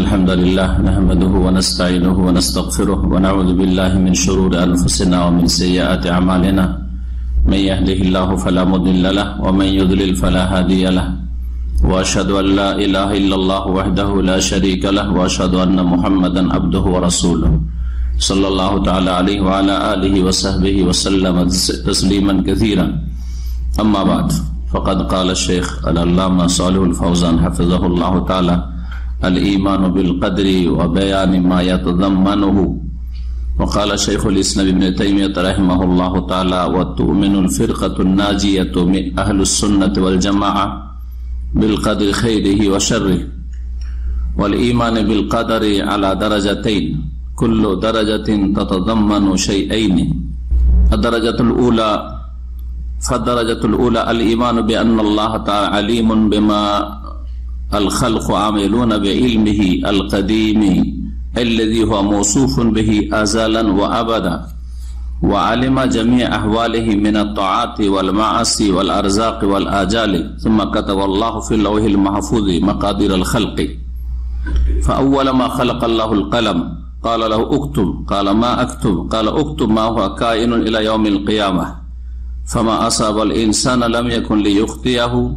الحمد لله نحمده ونستعينه ونستغفره ونعوذ بالله من شرور أنفسنا ومن سيئات أعمالنا. من يهده الله فلا مضل له ومن يضلل فلا هادي له. وأشهد أن لا إله إلا الله وحده لا شريك له وأشهد أن محمدا عبده ورسوله. صلى الله تعالى عليه وعلى آله وصحبه وسلم تسليما كثيرا. أما بعد، فقد قال الشيخ العلامة صالح الفوزان حفظه الله تعالى الإيمان بالقدر وبيان ما يتضمنه. وقال شيخ الإسلام ابن تيمية رحمه الله تعالى وتؤمن الفرقة الناجية من أهل السنة والجماعة بالقدر خيره وشره والإيمان بالقدر على درجتين. كل درجة تتضمن شيئين. الدرجة الأولى فالدرجة الأولى الإيمان بأن الله تعالى عليم بما الخلق عاملون بعلمه القديم الذي هو موصوف به أزلا وأبدا وعلم جميع أحواله من الطاعات والمعاصي والأرزاق والآجال. ثم كتب الله في اللوح المحفوظ مقادير الخلق. فأول ما خلق الله القلم قال له اكتب. قال ما أكتب؟ قال اكتب ما هو كائن إلى يوم القيامة. فما أصاب الإنسان لم يكن ليخطئه.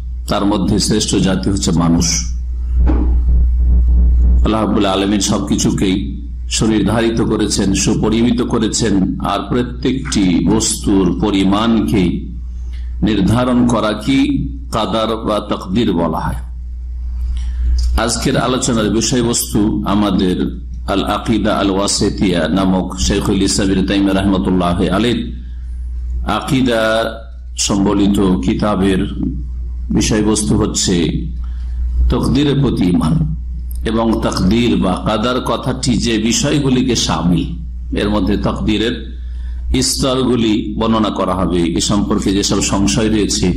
তার মধ্যে শ্রেষ্ঠ জাতি হচ্ছে মানুষ। আল্লাহ আলমিন সবকিছুকেই সুনির্ধারিত করেছেন, সুপরিমিত করেছেন, আর প্রত্যেকটি বস্তুর পরিমাণকে নির্ধারণ করা কি কাদার বা তকদির বলা হয়। আজকের আলোচনার বিষয়বস্তু আমাদের আল আকিদা আল ওয়াসেতিয়া নামক শেখুল ইসলাম তাইম রহমতুল্লাহ আলীর আকিদা সম্বলিত কিতাবের বিষয়বস্তু হচ্ছে তকদিরের প্রতি ইমান এবং তকদির বা কাদার কথাটি যে বিষয়গুলিকে সামিল, এর মধ্যে তকদিরের স্তরগুলি বর্ণনা করা হবে। এ সম্পর্কে যেসব সংশয় রয়েছে,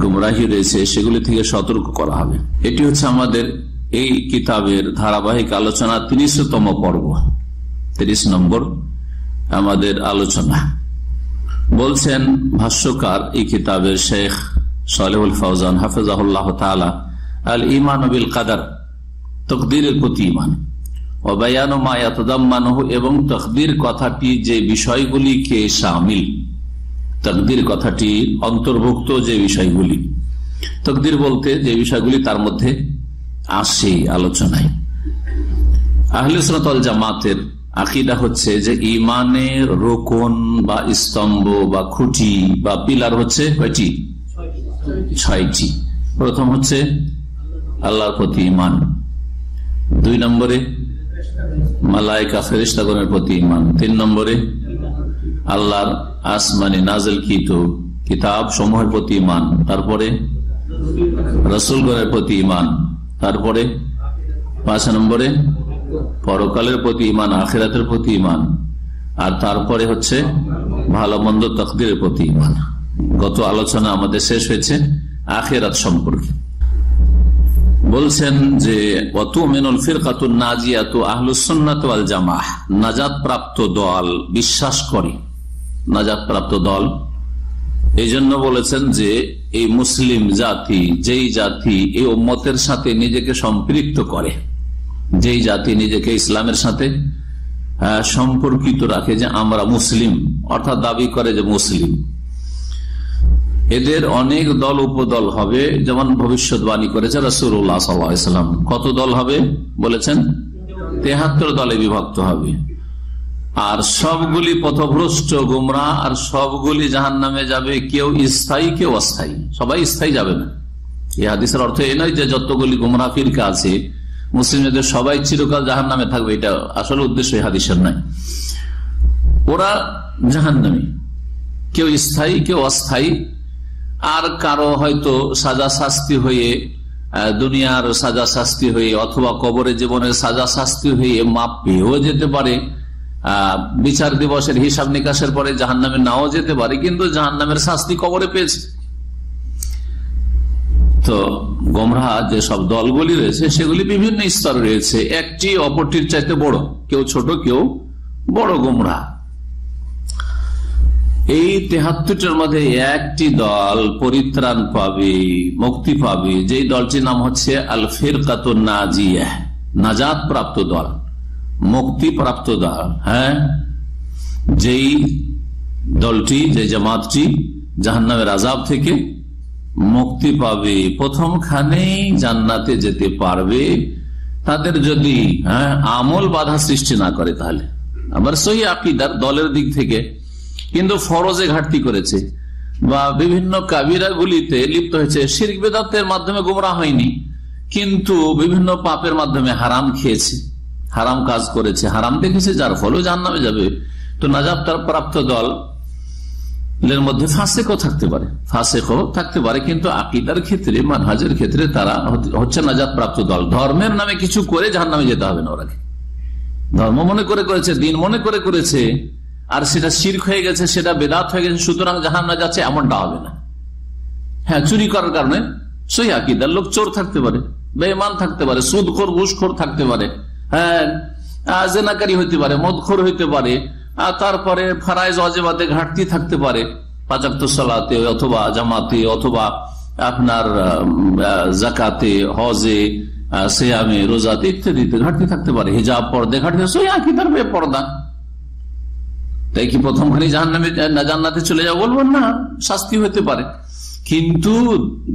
গুমরাহি রয়েছে, সেগুলি থেকে সতর্ক করা হবে। এটি হচ্ছে আমাদের এই কিতাবের ধারাবাহিক আলোচনা তিরিশতম পর্ব, তিরিশ নম্বর আমাদের আলোচনা। বলছেন ভাষ্যকার এই কিতাবের শেখ সালেহুল ফৌজান হাফিজাহুল্লাহ আল ইমান তকদিরের প্রতি ইমান এবং তকদির কথাটি যে বিষয়গুলিকে সামিল, তকদির কথাটি অন্তর্ভুক্ত যে বিষয়গুলি, তকদির বলতে যে বিষয়গুলি তার মধ্যে আসে আলোচনায়। আহলে সনতল জামাতের আকিদা হচ্ছে যে ইমানের রোকন বা স্তম্ভ বা খুঁটি বা পিলার হচ্ছে কয়টি? ছয়টি। প্রথম হচ্ছে আল্লাহর প্রতি ইমান দুই নম্বরে মালাইকা ফেরিস্তাগণের প্রতি ইমান তিন নম্বরে আল্লাহর আসমানি নাজল কিত কিতাব সমূহের প্রতি ইমান তারপরে রসুলগণের প্রতি ইমান তারপরে পাঁচ নম্বরে পরকালের প্রতি ইমান আখেরাতের প্রতি ইমান আর তারপরে হচ্ছে ভালো মন্দ তকদিরের প্রতি ইমান গত আলোচনা আমাদের শেষ হয়েছে, আখেরাত সম্পর্কে। বলছেন যে অত মেনুল ফিরকাতুল নাজিয়াত আহলুসন্নাত জামাহ। নাজাদ প্রাপ্ত দল বিশ্বাস করে। নাজাদ প্রাপ্ত দল। এই জন্য বলেছেন যে, এই মুসলিম জাতি, যেই জাতি এই উম্মতের সাথে নিজেকে সম্পৃক্ত করে, যেই জাতি নিজেকে ইসলামের সাথে সম্পর্কিত রাখে যে আমরা মুসলিম, অর্থাৎ দাবি করে যে মুসলিম। এদের অনেক দল উপদল হবে, যেমন ভবিষ্যৎবাণী করেছে রসুল্লাহ সাল্লাম। কত দল হবে বলেছেন? তেহাত্তর দলে বিভক্ত হবে। আর সবগুলি পথভ্রষ্ট, গুমরা, আর সবগুলি জাহান নামে যাবে কেউ স্থায়ী, কেউ অস্থায়ী। সবাই স্থায়ী যাবে না। এই হাদিসের অর্থ এই নয় যে যতগুলি গুমরা ফিরকা আছে, মুসলিমদের সবাই চিরকাল জাহান নামে থাকবে। এটা আসলে উদ্দেশ্য এই হাদিসের নয়। ওরা জাহান নামে কেউ স্থায়ী, কেউ অস্থায়ী। আর কারও হয়তো সাজা শাস্তি হয়ে দুনিয়ার সাজা শাস্তি হয়ে অথবা কবরের জীবনের সাজা শাস্তি হয়ে মাপ পেয়েও যেতে পারে। বিচার দিবসের হিসাব নিকাশের পরে জাহান নামে নাও যেতে পারে, কিন্তু জাহান নামের শাস্তি কবরে পেয়েছে। তো গোমরা যে সব দলগুলি রয়েছে, সেগুলি বিভিন্ন স্তর রয়েছে। একটি অপরটির চাইতে বড়, কেউ ছোট, কেউ বড় গোমরা। এই তেহাত্তরটার মধ্যে একটি দল পরিত্রাণ পাবে, মুক্তি পাবে। যেই দলটির নাম হচ্ছে আল ফিরকাত নাজিয়া নাজাদ প্রাপ্ত দল মুক্তি প্রাপ্ত দল হ্যাঁ? যেই দলটি যে জামাতটি জাহান্নামের আজাব থেকে মুক্তি পাবে প্রথম প্রথমখানেই জান্নাতে যেতে পারবে। তাদের যদি হ্যাঁ আমল বাধা সৃষ্টি না করে তাহলে। আবার সহি আকিদার দলের দিক থেকে কিন্তু ফরজে ঘাটতি করেছে বা বিভিন্ন কাবিরা গুলিতে লিপ্ত হয়েছে। শির্ক বেদাতের মাধ্যমে গোমরা হয়নি, কিন্তু বিভিন্ন পাপের মাধ্যমে হারাম খেয়েছে, হারাম কাজ করেছে, হারাম দেখেছে, যার ফলেও জান নামে যাবে। তো নাজাব তার প্রাপ্ত দল এর মধ্যে ফাঁসেকও থাকতে পারে, ফাঁসেকও থাকতে পারে, কিন্তু আকিদার ক্ষেত্রে, মানহাজের ক্ষেত্রে তারা হচ্ছে নাজাদ প্রাপ্ত দল। ধর্মের নামে কিছু করে জাহান নামে যেতে হবে না ওরাকে। ধর্ম মনে করে করেছে, দিন মনে করে করেছে আর সেটা শির্ক হয়ে গেছে, সেটা বেদাত হয়ে গেছে, সুতরাং জাহান না যাচ্ছে, এমনটা হবে না। হ্যাঁ চুরি করার কারণে আকিদার লোক চোর থাকতে পারে বেমান থাকতে পারে, সুদখোর, ঘুষখোর থাকতে পারে হ্যাঁ জেনাকারী হইতে পারে, মদখোর হইতে পারে তারপরে ফারাইজ অজেবাদে ঘাটতি থাকতে পারে পাচাক্ত সালাতে, অথবা জামাতে, অথবা আপনার জাকাতে হজে সেয়ামে, রোজাতে ইত্যাদিতে ঘাটতি থাকতে পারে, হিজাব পর্দে ঘাটতি সই আকিদার বে পর্দা তাই কি প্রথমখানে জাহান্নামে জান্নাতে চলে যাব বলব? না, শাস্তি হতে পারে। কিন্তু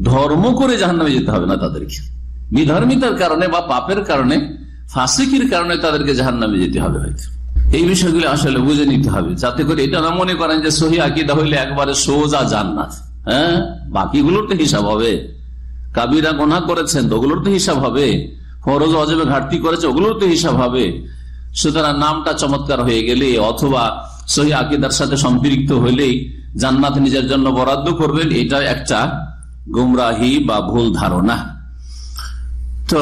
ধর্ম করে জাহান্নামে যেতে হবে না তাদেরকে। বিধর্মিতার কারণে বা পাপের কারণে, ফাঁসিকির কারণে তাদেরকে জাহান্নামে যেতে হবে হয়তো। এই বিষয়গুলো আসলে বুঝে নিতে হবে। যাতে করে এটা না মনে করেন যে সহি আকিদা হইলে একবারে সোজা জান্নাত। হ্যাঁ? বাকিগুলোর তো হিসাব হবে। কাবিরা গোনা করেছেন ওগুলোর তো হিসাব হবে। ফরজ অজবে ঘাটতি করেছে ওগুলোর তো হিসাব হবে। সুতরাং নামটা চমৎকার হয়ে গেলে অথবা সহি আকিদার সাথে সম্পৃক্ত হলেই জান্নাত নিজের জন্য বরাদ্দ করবেন এটা একটা গুমরাহি বা ভুল ধারণা। তো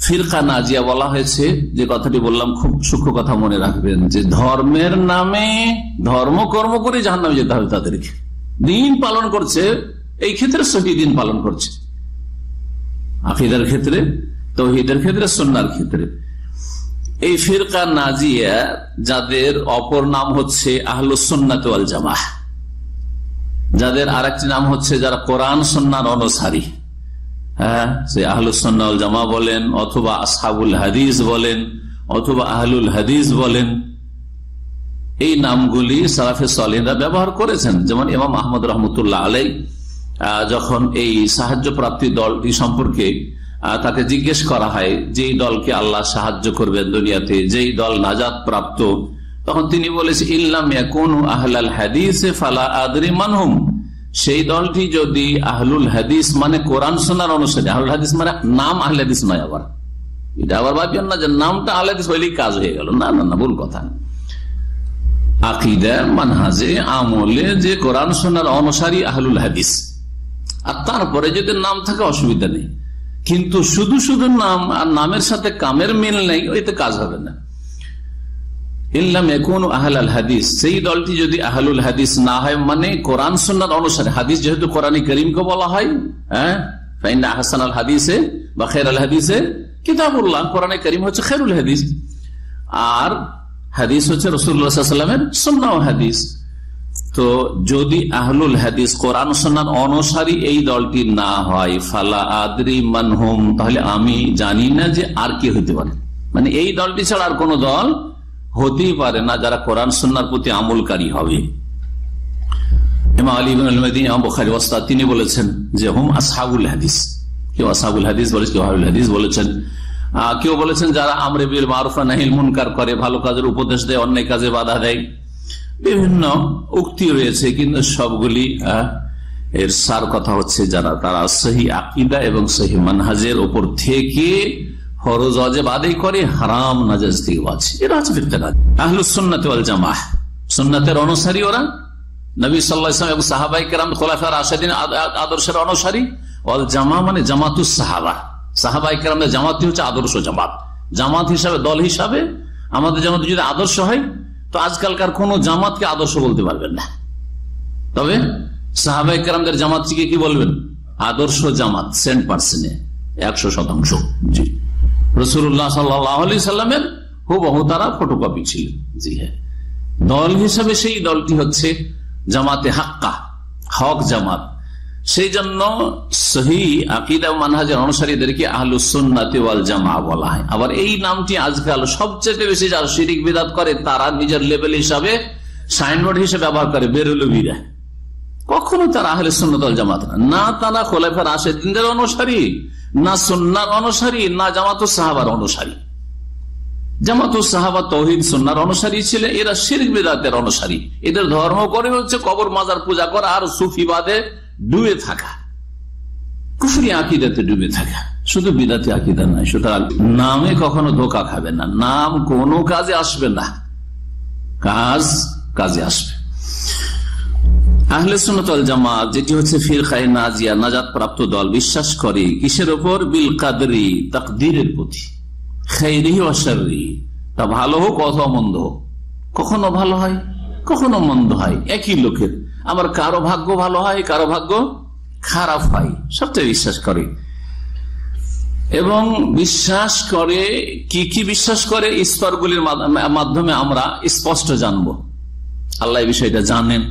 ফিরকা নাজিয়া বলা হয়েছে, যে কথাটি বললাম, খুব সূক্ষ্ম কথা মনে রাখবেন, যে ধর্মের নামে ধর্ম কর্ম করে জাহান নামে যেতে হবে তাদেরকে। দিন পালন করছে, এই ক্ষেত্রে সহি দিন পালন করছে। আফিদার ক্ষেত্রে, তহিদের ক্ষেত্রে সন্ন্যার ক্ষেত্রে। এই ফিরকা নাজিয়া, যাদের অপর নাম হচ্ছে আহলুসন্নাত জামাহ। যাদের আরেকটি নাম হচ্ছে যারা কোরআন সন্ন্যার অনুসারী। হ্যাঁ সে আহলুসন্নাল জামা বলেন, অথবা আসাবুল হাদিস বলেন, অথবা আহলুল হাদিস বলেন। এই নামগুলি সালাফে সালিনরা ব্যবহার করেছেন। যেমন ইমাম আহমদ রহমতুল্লাহ আলাই যখন এই সাহায্য প্রাপ্তি দলটি সম্পর্কে তাকে জিজ্ঞেস করা হয়, যেই দলকে আল্লাহ সাহায্য করবেন দুনিয়াতে, যেই দল নাজাদ প্রাপ্ত তখন তিনি বলেছে, ইল্লাম আহলাল হাদিস ফালা আদরি মানহুম। সেই দলটি যদি আহলুল হাদিস মানে কোরআন সোনার অনুসারে, আহলুল হাদিস মানে নাম আহলে হাদিস নয় আবার। এটা আবার যে নামটা আহলে কাজ হয়ে গেল। না না না, ভুল কথা। মানহাজে, আমলে যে কোরআন সোনার অনুসারী আহলুল হাদিস। আর তারপরে যদি নাম থাকে, অসুবিধা নেই। কিন্তু শুধু শুধু নাম আর নামের সাথে কামের মিল নেই, ওইতে কাজ হবে না। ইল্লাম এখন আহলাল হাদিস, সেই দলটি যদি আহলুল হাদিস না হয় মানে কোরআন সন্ন্যার অনুসারে, হাদিস যেহেতু কোরআনী করিমকে বলা হয় হ্যাঁ হাসান আল হাদিসে বা খের আল হাদিসে কিতাবুল্লাহ, কোরআন করিম হচ্ছে খেরুল হাদিস। আর হাদিস হচ্ছে রসুল্লাহামের সন্না হাদিস। তো যদি আহলুল হাদিস কোরআন সন্ন্যার অনুসারী এই দলটি না হয়, ফালা আদরি মানহুম, তাহলে আমি জানি না যে আর কি হইতে পারে। মানে এই দলটি ছাড়া আর কোন দল হতেই পারে না যারা কোরআন সন্ন্যার প্রতি আমলকারী হবে। তিনি বলেছেন যে হুম আসহাবুল হাদিস। কেউ আসহাবুল হাদিস বলেছেন কেউ হাবুল হাদিস বলেছেন। কেউ বলেছেন যারা আমরে বিল মারুফা নাহিল মুনকার করে, ভালো কাজের উপদেশ দেয়, অন্যায় কাজে বাধা দেয়। বিভিন্ন উক্তি রয়েছে, কিন্তু সবগুলি এর সার কথা হচ্ছে যারা, তারা সহি আকিদা এবং সহি মানহাজের ওপর থেকে ফরজ অজেব আদায় করে, হারাম নাজাজ থেকে বাঁচে। এরা হচ্ছে ফিরকাদ আহলুসন্নাত ওয়াল জামাহ। সুন্নাতের অনুসারী ওরা। নবী সাল্লাহ ইসলাম এবং সাহাবাই কেরাম খোলাফার আসাদিন আদর্শের অনুসারী। ওয়াল জামা মানে জামাতুস সাহাবা। সাহাবাই কেরামের জামাতি হচ্ছে আদর্শ জামাত। জামাত হিসাবে, দল হিসাবে আমাদের জামাত যদি আদর্শ হয় তো আজকালকার কোন জামাতকে আদর্শ বলতে পারবেন না। তবে সাহাবাই কেরামদের জামাতটিকে কি বলবেন? আদর্শ জামাত সেন্ট পার্সেন্টে একশো শতাংশ। জি। রসুল্লাহ সাল্লাহ সাল্লামের হুবহু তারা ফটোকপি ছিলেন জি হ্যাঁ। দল হিসাবে সেই দলটি হচ্ছে জামাতে হাক্কা, হক জামাত। সেই জন্য সহি আকিদা মানহাজের অনুসারীদেরকে আহলুসন্নাতে ওয়াল জামা বলা হয়। আবার এই নামটি আজকাল সবচেয়ে বেশি যারা শিরিক বিদাত করে, তারা নিজের লেভেল হিসাবে, সাইনবোর্ড হিসেবে ব্যবহার করে বেরুলবিরা কখনো তারা আহলে সুন্নতল জামাত না। তারা খোলাফার আসে দিনদের অনুসারী, না সন্ন্যার অনুসারী, না জামাত সাহাবার অনুসারী। জামাত সাহাবা তহিদ সন্ন্যার অনুসারী ছিলেন এরা শিরিক বিদাতের অনুসারী। এদের ধর্ম করে হচ্ছে কবর মাজার পূজা করা, আর সুফিবাদে ডুবে থাকা। কুফরি আকিদাতে ডুবে থাকা। শুধু বিদাতি আকিদা নয়, সুতরাং নামে কখনো ধোকা খাবে না। নাম কোনো কাজে আসবে না। কাজ কাজে আসবে। আহলে সুনতল যেটি হচ্ছে নাজিয়া নাজাদ প্রাপ্ত দল, বিশ্বাস করে কিসের ওপর? বিল কাদরি, তাকদিরের প্রতি। তা ভালো হোক অথবা মন্দ হোক। কখনো ভালো হয়, কখনো মন্দ হয়। একই লোকের আবার কারও ভাগ্য ভালো হয়, কারও ভাগ্য খারাপ হয়। সবটাই বিশ্বাস করে। এবং বিশ্বাস করে, কি কি বিশ্বাস করে? স্তরগুলির মাধ্যমে আমরা স্পষ্ট জানব। আল্লাহ বিষয়টা জানেন।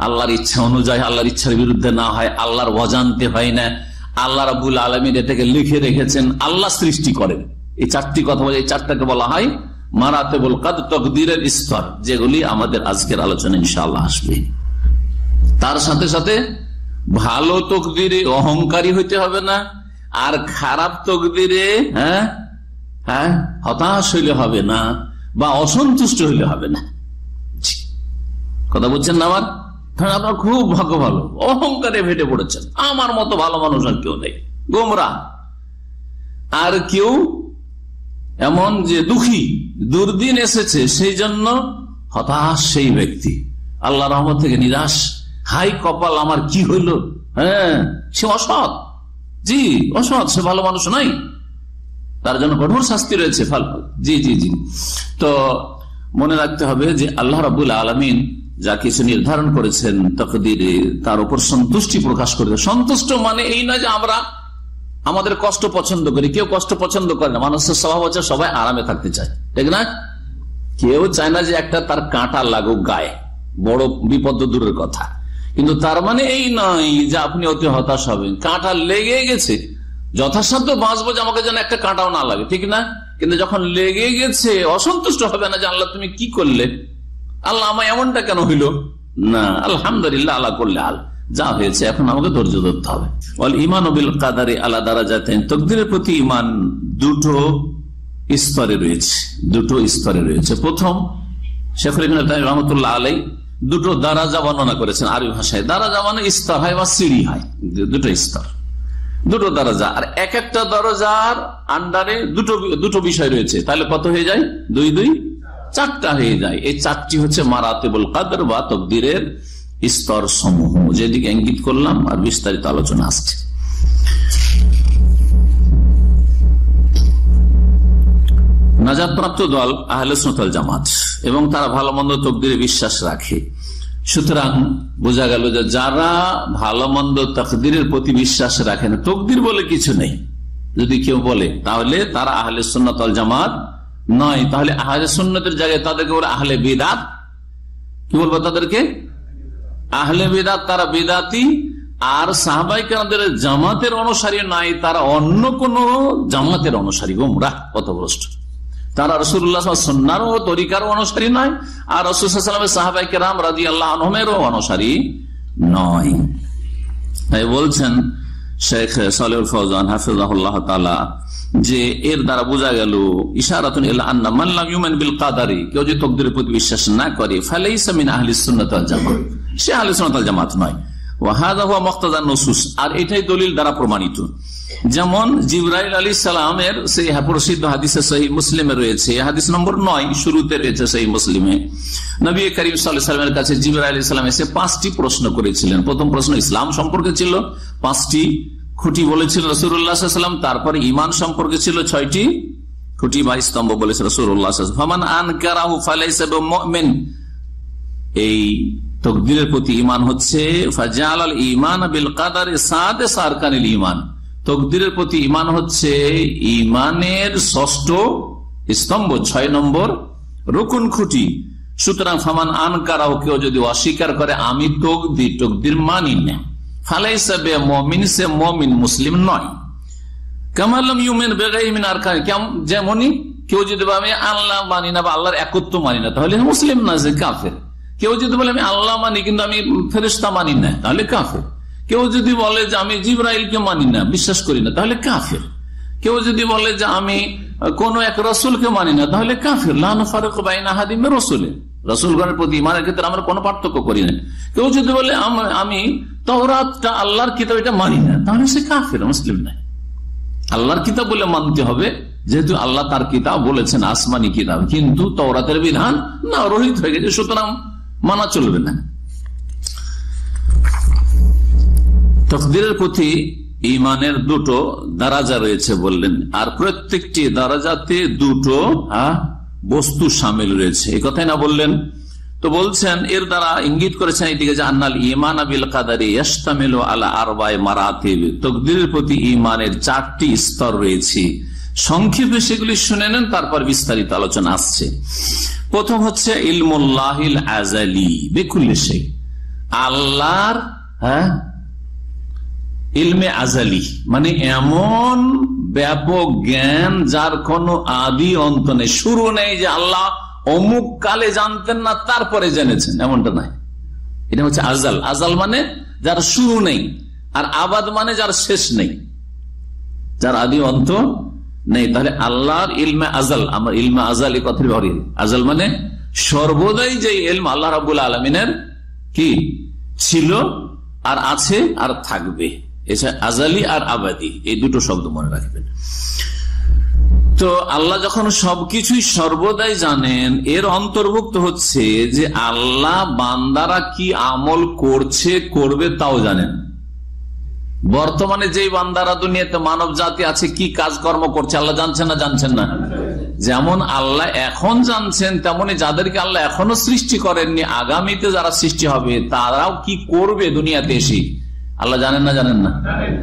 আল্লাহর ইচ্ছা অনুযায়ী আল্লাহর ইচ্ছার বিরুদ্ধে না হয়, আল্লাহর অজান্তে হয় না। আল্লাহ রাবুল আলমীর এটাকে লিখে রেখেছেন, আল্লাহ সৃষ্টি করেন। এই চারটি কথা বলে, এই চারটাকে বলা হয় মারাতে বল কাদ তকদিরের স্তর, যেগুলি আমাদের আজকের আলোচনা ইনশাআল্লাহ আসবে। তার সাথে সাথে ভালো তকদিরে অহংকারী হইতে হবে না, আর খারাপ তকদিরে হ্যাঁ হ্যাঁ হতাশ হইলে হবে না, বা অসন্তুষ্ট হইলে হবে না। কথা বলছেন না আমার? আপনার খুব ভাগ্য ভালো, অহংকারে ভেটে পড়েছেন, আমার মতো ভালো মানুষ আর কেউ নেই, গোমরা। আর কেউ এমন যে দুঃখী, দুর্দিন এসেছে, সেই জন্য হতাশ সেই ব্যক্তি। আল্লাহ রহমত থেকে নিরাশ। হাই কপাল, আমার কি হইল? হ্যাঁ সে অসৎ। জি, অসৎ, সে ভালো মানুষ নাই। তার জন্য কঠোর শাস্তি রয়েছে জি জি জি। তো মনে রাখতে হবে যে আল্লাহ রাবুল আলমিন যা কিছু নির্ধারণ করেছেন তকদিরে, তার উপর সন্তুষ্টি প্রকাশ করে সন্তুষ্ট মানে এই না যে আমরা আমাদের কষ্ট পছন্দ করি। কেউ কষ্ট পছন্দ করে না। মানুষের স্বভাব হচ্ছে সবাই আরামে থাকতে চায়। ঠিক না? কেউ চায় না যে একটা তার কাঁটা লাগুক গায়ে। বড় বিপদ দূরের কথা। কিন্তু তার মানে এই নয় যে আপনি অতি হতাশ হবেন। কাঁটা লেগে গেছে। যথাসাধ্য বাঁচবো যে আমাকে যেন একটা কাঁটাও না লাগে, ঠিক না? কিন্তু যখন লেগে গেছে, অসন্তুষ্ট হবে না যে আল্লাহ তুমি কি করলে? আল্লাহ আমার এমনটা কেন হইল? না, আলহামদুলিল্লাহ আল্লাহ করলে আল। যা হয়েছে, এখন আমাকে ধৈর্য ধরতে হবে। ইমান বিল কাদারে আল্লাহ দ্বারা যাতেন তকদিরের প্রতি ইমান দুটো স্তরে রয়েছে, দুটো স্তরে রয়েছে। প্রথম শেখ রহমতুল্লাহ আলাই দুটো দারাজা বর্ণনা করেছেন আরবি ভাষায়। দারাজা মানে স্তর হয় বা সিঁড়ি হয়। দুটো স্তর দুটো দরজা। আর এক একটা দরজার আন্ডারে দুটো দুটো বিষয় রয়েছে। তাহলে কত হয়ে যায়? দুই দুই। চারটা হয়ে যায়। এই চারটি হচ্ছে মারাতেবুল কাদর বা তকদিরের স্তর সমূহ। যেদিকে ইঙ্গিত করলাম আর বিস্তারিত আলোচনা আসছে। নাজাদপ্রাপ্ত দল আহলে আহলসনতল জামাত। এবং তারা ভালো মন্দ তকদিরে বিশ্বাস রাখে। সুতরাং বোঝা গেল যে যারা ভালো মন্দ তকদিরের প্রতি বিশ্বাস রাখে না, তকদির বলে কিছু নেই। যদি কেউ বলে, তাহলে তারা আহলে সুন্নতল জামাত নয়। তাহলে আহলে সুন্নতের জায়গায় তাদেরকে বলে আহলে বেদাত। কি বলব তাদেরকে? আহলে বেদাত তারা বেদাতি, আর সাহবাইকারদের জামাতের অনুসারী নাই, তারা অন্য কোন জামাতের অনুসারী গোমরা পথভ্রষ্ট। তারা রসুল্লাহ সন্ন্যারও তরিকারও অনুসারী নয়, আর রসুলামের সাহাবাই কেরাম রাজি আল্লাহ আহমেরও অনুসারী নয়। তাই বলছেন শেখ সালেউল ফৌজান হাফিজাহুল্লাহ তালা যে এর দ্বারা বোঝা গেল, ইশারাতুন আন্না মান লাম ইউমিন বিল কাদারি, কেউ যে তকদিরের প্রতি বিশ্বাস না করে, ফালাইসা মিন আহলিস সুন্নাত ওয়াল জামাত। সে আহলিস সুন্নাত ওয়াল জামাত নয়। ওয়া হাযা হুয়া মুক্তাদান নুসুস, আর এটাই দলিল দ্বারা প্রমাণিত। যেমন জিব্রাইল আলী সালামের সেই প্রসিদ্ধ হাদিসে সহি মুসলিমে রয়েছে। হাদিস নম্বর নয়, শুরুতে রয়েছে সেই মুসলিমে। নবী করিম সাল্লামের কাছে জিব্রাইল আলী সালাম এসে পাঁচটি প্রশ্ন করেছিলেন। প্রথম প্রশ্ন ইসলাম সম্পর্কে ছিল, পাঁচটি খুঁটি বলেছিল রসুরাম তারপরে ইমান সম্পর্কে ছিল ছয়টি খুঁটি বা স্তম্ভ বলেছে রসুরান আন কারাহু ফালাইসেন এই তকদিরের প্রতি ইমান হচ্ছে ফাজাল ইমান বিল কাদারে সাদে সারকানিল ইমান তকদিরের প্রতি ইমান হচ্ছে ইমানের ষষ্ঠ স্তম্ভ, ছয় নম্বর রুকুন খুঁটি। সুতরাং ফামান আনকারাও, কেউ যদি অস্বীকার করে, আমি তকদির তকদির মানি না। মমিন, সে মমিন মুসলিম নয়। ইউমেন যেমনই কেউ যদি মানি না বা একত্র মানি না, তাহলে মুসলিম না যে কেউ যদি বলে, আমি আল্লাহ মানি, কিন্তু আমি ফেরিস্তা মানি না, তাহলে কাফের। কেউ যদি বলে যে আমি জিব্রাইলকে মানি না, বিশ্বাস করি না, তাহলে কাফের। কেউ যদি বলে যে আমি কোন এক রসুলকে মানি না, তাহলে কাফের। লান ফারুক বাইনা হাদিমে রসুলে। রসুলগণের প্রতি ইমানের ক্ষেত্রে আমরা কোনো পার্থক্য করি না। কেউ যদি বলে আমি তহরাতটা আল্লাহর কিতাব, এটা মানি না, তাহলে সে কাফের, মুসলিম নাই আল্লাহর কিতাব বলে মানতে হবে, যেহেতু আল্লাহ তার কিতাব বলেছেন, আসমানি কিতাব। কিন্তু তওরাতের বিধান না, রহিত হয়ে গেছে, সুতরাং মানা চলবে না। তকদিরের প্রতি ইমানের দুটো দারাজা রয়েছে বললেন। আর প্রত্যেকটি দারাজাতে দুটো বস্তু সামিল রয়েছে। এই কথাই না বললেন। তো বলছেন, এর দ্বারা ইঙ্গিত করেছেন এদিকে যে, আন্নাল ইমান আবিল কাদারি ইস্তামিল আলা আরবাই মারাতিব। তকদিরের প্রতি ইমানের চারটি স্তর রয়েছে। সংক্ষেপে সেগুলি শুনে নেন, তারপর বিস্তারিত আলোচনা আসছে। প্রথম হচ্ছে, ইলমুল্লাহিল আজালি বেকুল্লে আল্লাহর হ্যাঁ ইলমে আজালি মানে এমন ব্যাপক জ্ঞান যার কোন আদি অন্ত নেই। শুরু নেই যে আল্লাহ অমুক কালে জানতেন না, তারপরে জেনেছেন। এমনটা নাই। এটা হচ্ছে আজাল। আজাল মানে যার শুরু নেই, আর আবাদ মানে যার শেষ নেই। যার আদি অন্ত নেই। তাহলে আল্লাহর ইলমে আজাল, আমার ইলমে আজাল এই কথা ব্যবহার আজাল মানে সর্বদাই যে ইলম আল্লাহ রাবুল আলমিনের কি? ছিল, আর আছে, আর থাকবে। এছাড়া আজালি আর আবাদি, এই দুটো শব্দ মনে রাখবেন। তো আল্লাহ যখন সবকিছুই সর্বদাই জানেন, এর অন্তর্ভুক্ত হচ্ছে যে আল্লাহ বান্দারা কি আমল করছে, করবে তাও জানেন। বর্তমানে যেই বান্দারা দুনিয়াতে মানব জাতি আছে, কি কাজকর্ম করছে, আল্লাহ জানছেন না জানছেন না? যেমন আল্লাহ এখন জানছেন, তেমনি যাদেরকে আল্লাহ এখনও সৃষ্টি করেননি, আগামীতে যারা সৃষ্টি হবে, তারাও কি করবে দুনিয়াতে এসে? আল্লাহ জানেন না জানেন না?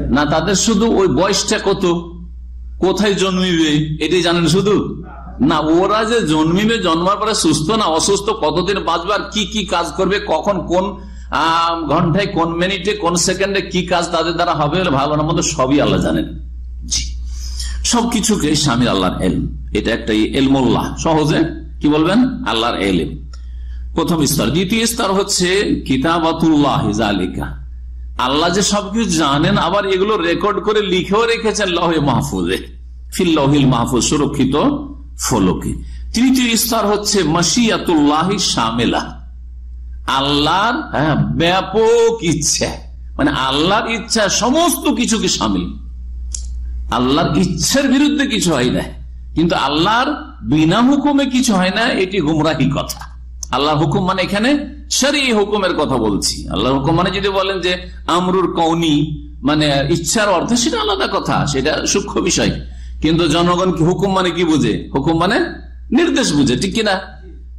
না, তাদের শুধু ওই বয়সটা কত? কোথায় জন্মিবে? এটাই জানেন শুধু? না, ওরা যে জন্মিবে, জন্মার পরে সুস্থ না অসুস্থ, কতদিন বাঁচবে আর কি কি কাজ করবে, কখন কোন ঘন্টায়, কোন মিনিটে, কোন সেকেন্ডে কি কাজ তাদের দ্বারা হবে না মতো সবই আল্লাহ জানেন। জি। সবকিছুকে স্বামী আল্লাহর এলম। এটা একটা এলমোল্লাহ। সহজে কি বলবেন? আল্লাহর এলিম। প্রথম স্তর। দ্বিতীয় স্তর হচ্ছে কিতাবাতুল্লাহ জালিকা আল্লাহ যে সবকিছু জানেন, আবার এগুলো রেকর্ড করে লিখেও রেখেছেন লহে মাহফুজে। ফিল্লাহিল মাহফুজ, সুরক্ষিত ফলকে। তৃতীয় স্তর হচ্ছে মশিয়াতুল্লাহ সামেলা আল্লাহর হ্যাঁ ব্যাপক ইচ্ছা। মানে আল্লাহর ইচ্ছা সমস্ত কিছুকে সামিল। আল্লাহর ইচ্ছার বিরুদ্ধে কিছু হয় না। কিন্তু আল্লাহর বিনা হুকুমে কিছু হয় না, এটি গুমরাহি কথা। আল্লাহর হুকুম মানে এখানে সারি হুকুমের কথা বলছি। আল্লাহর হুকুম মানে যদি বলেন যে আমরুর কৌনি মানে ইচ্ছার অর্থে সেটা আলাদা কথা, সেটা সূক্ষ্ম বিষয়। কিন্তু জনগণ কি হুকুম মানে কি বুঝে? হুকুম মানে নির্দেশ বুঝে, ঠিক কিনা?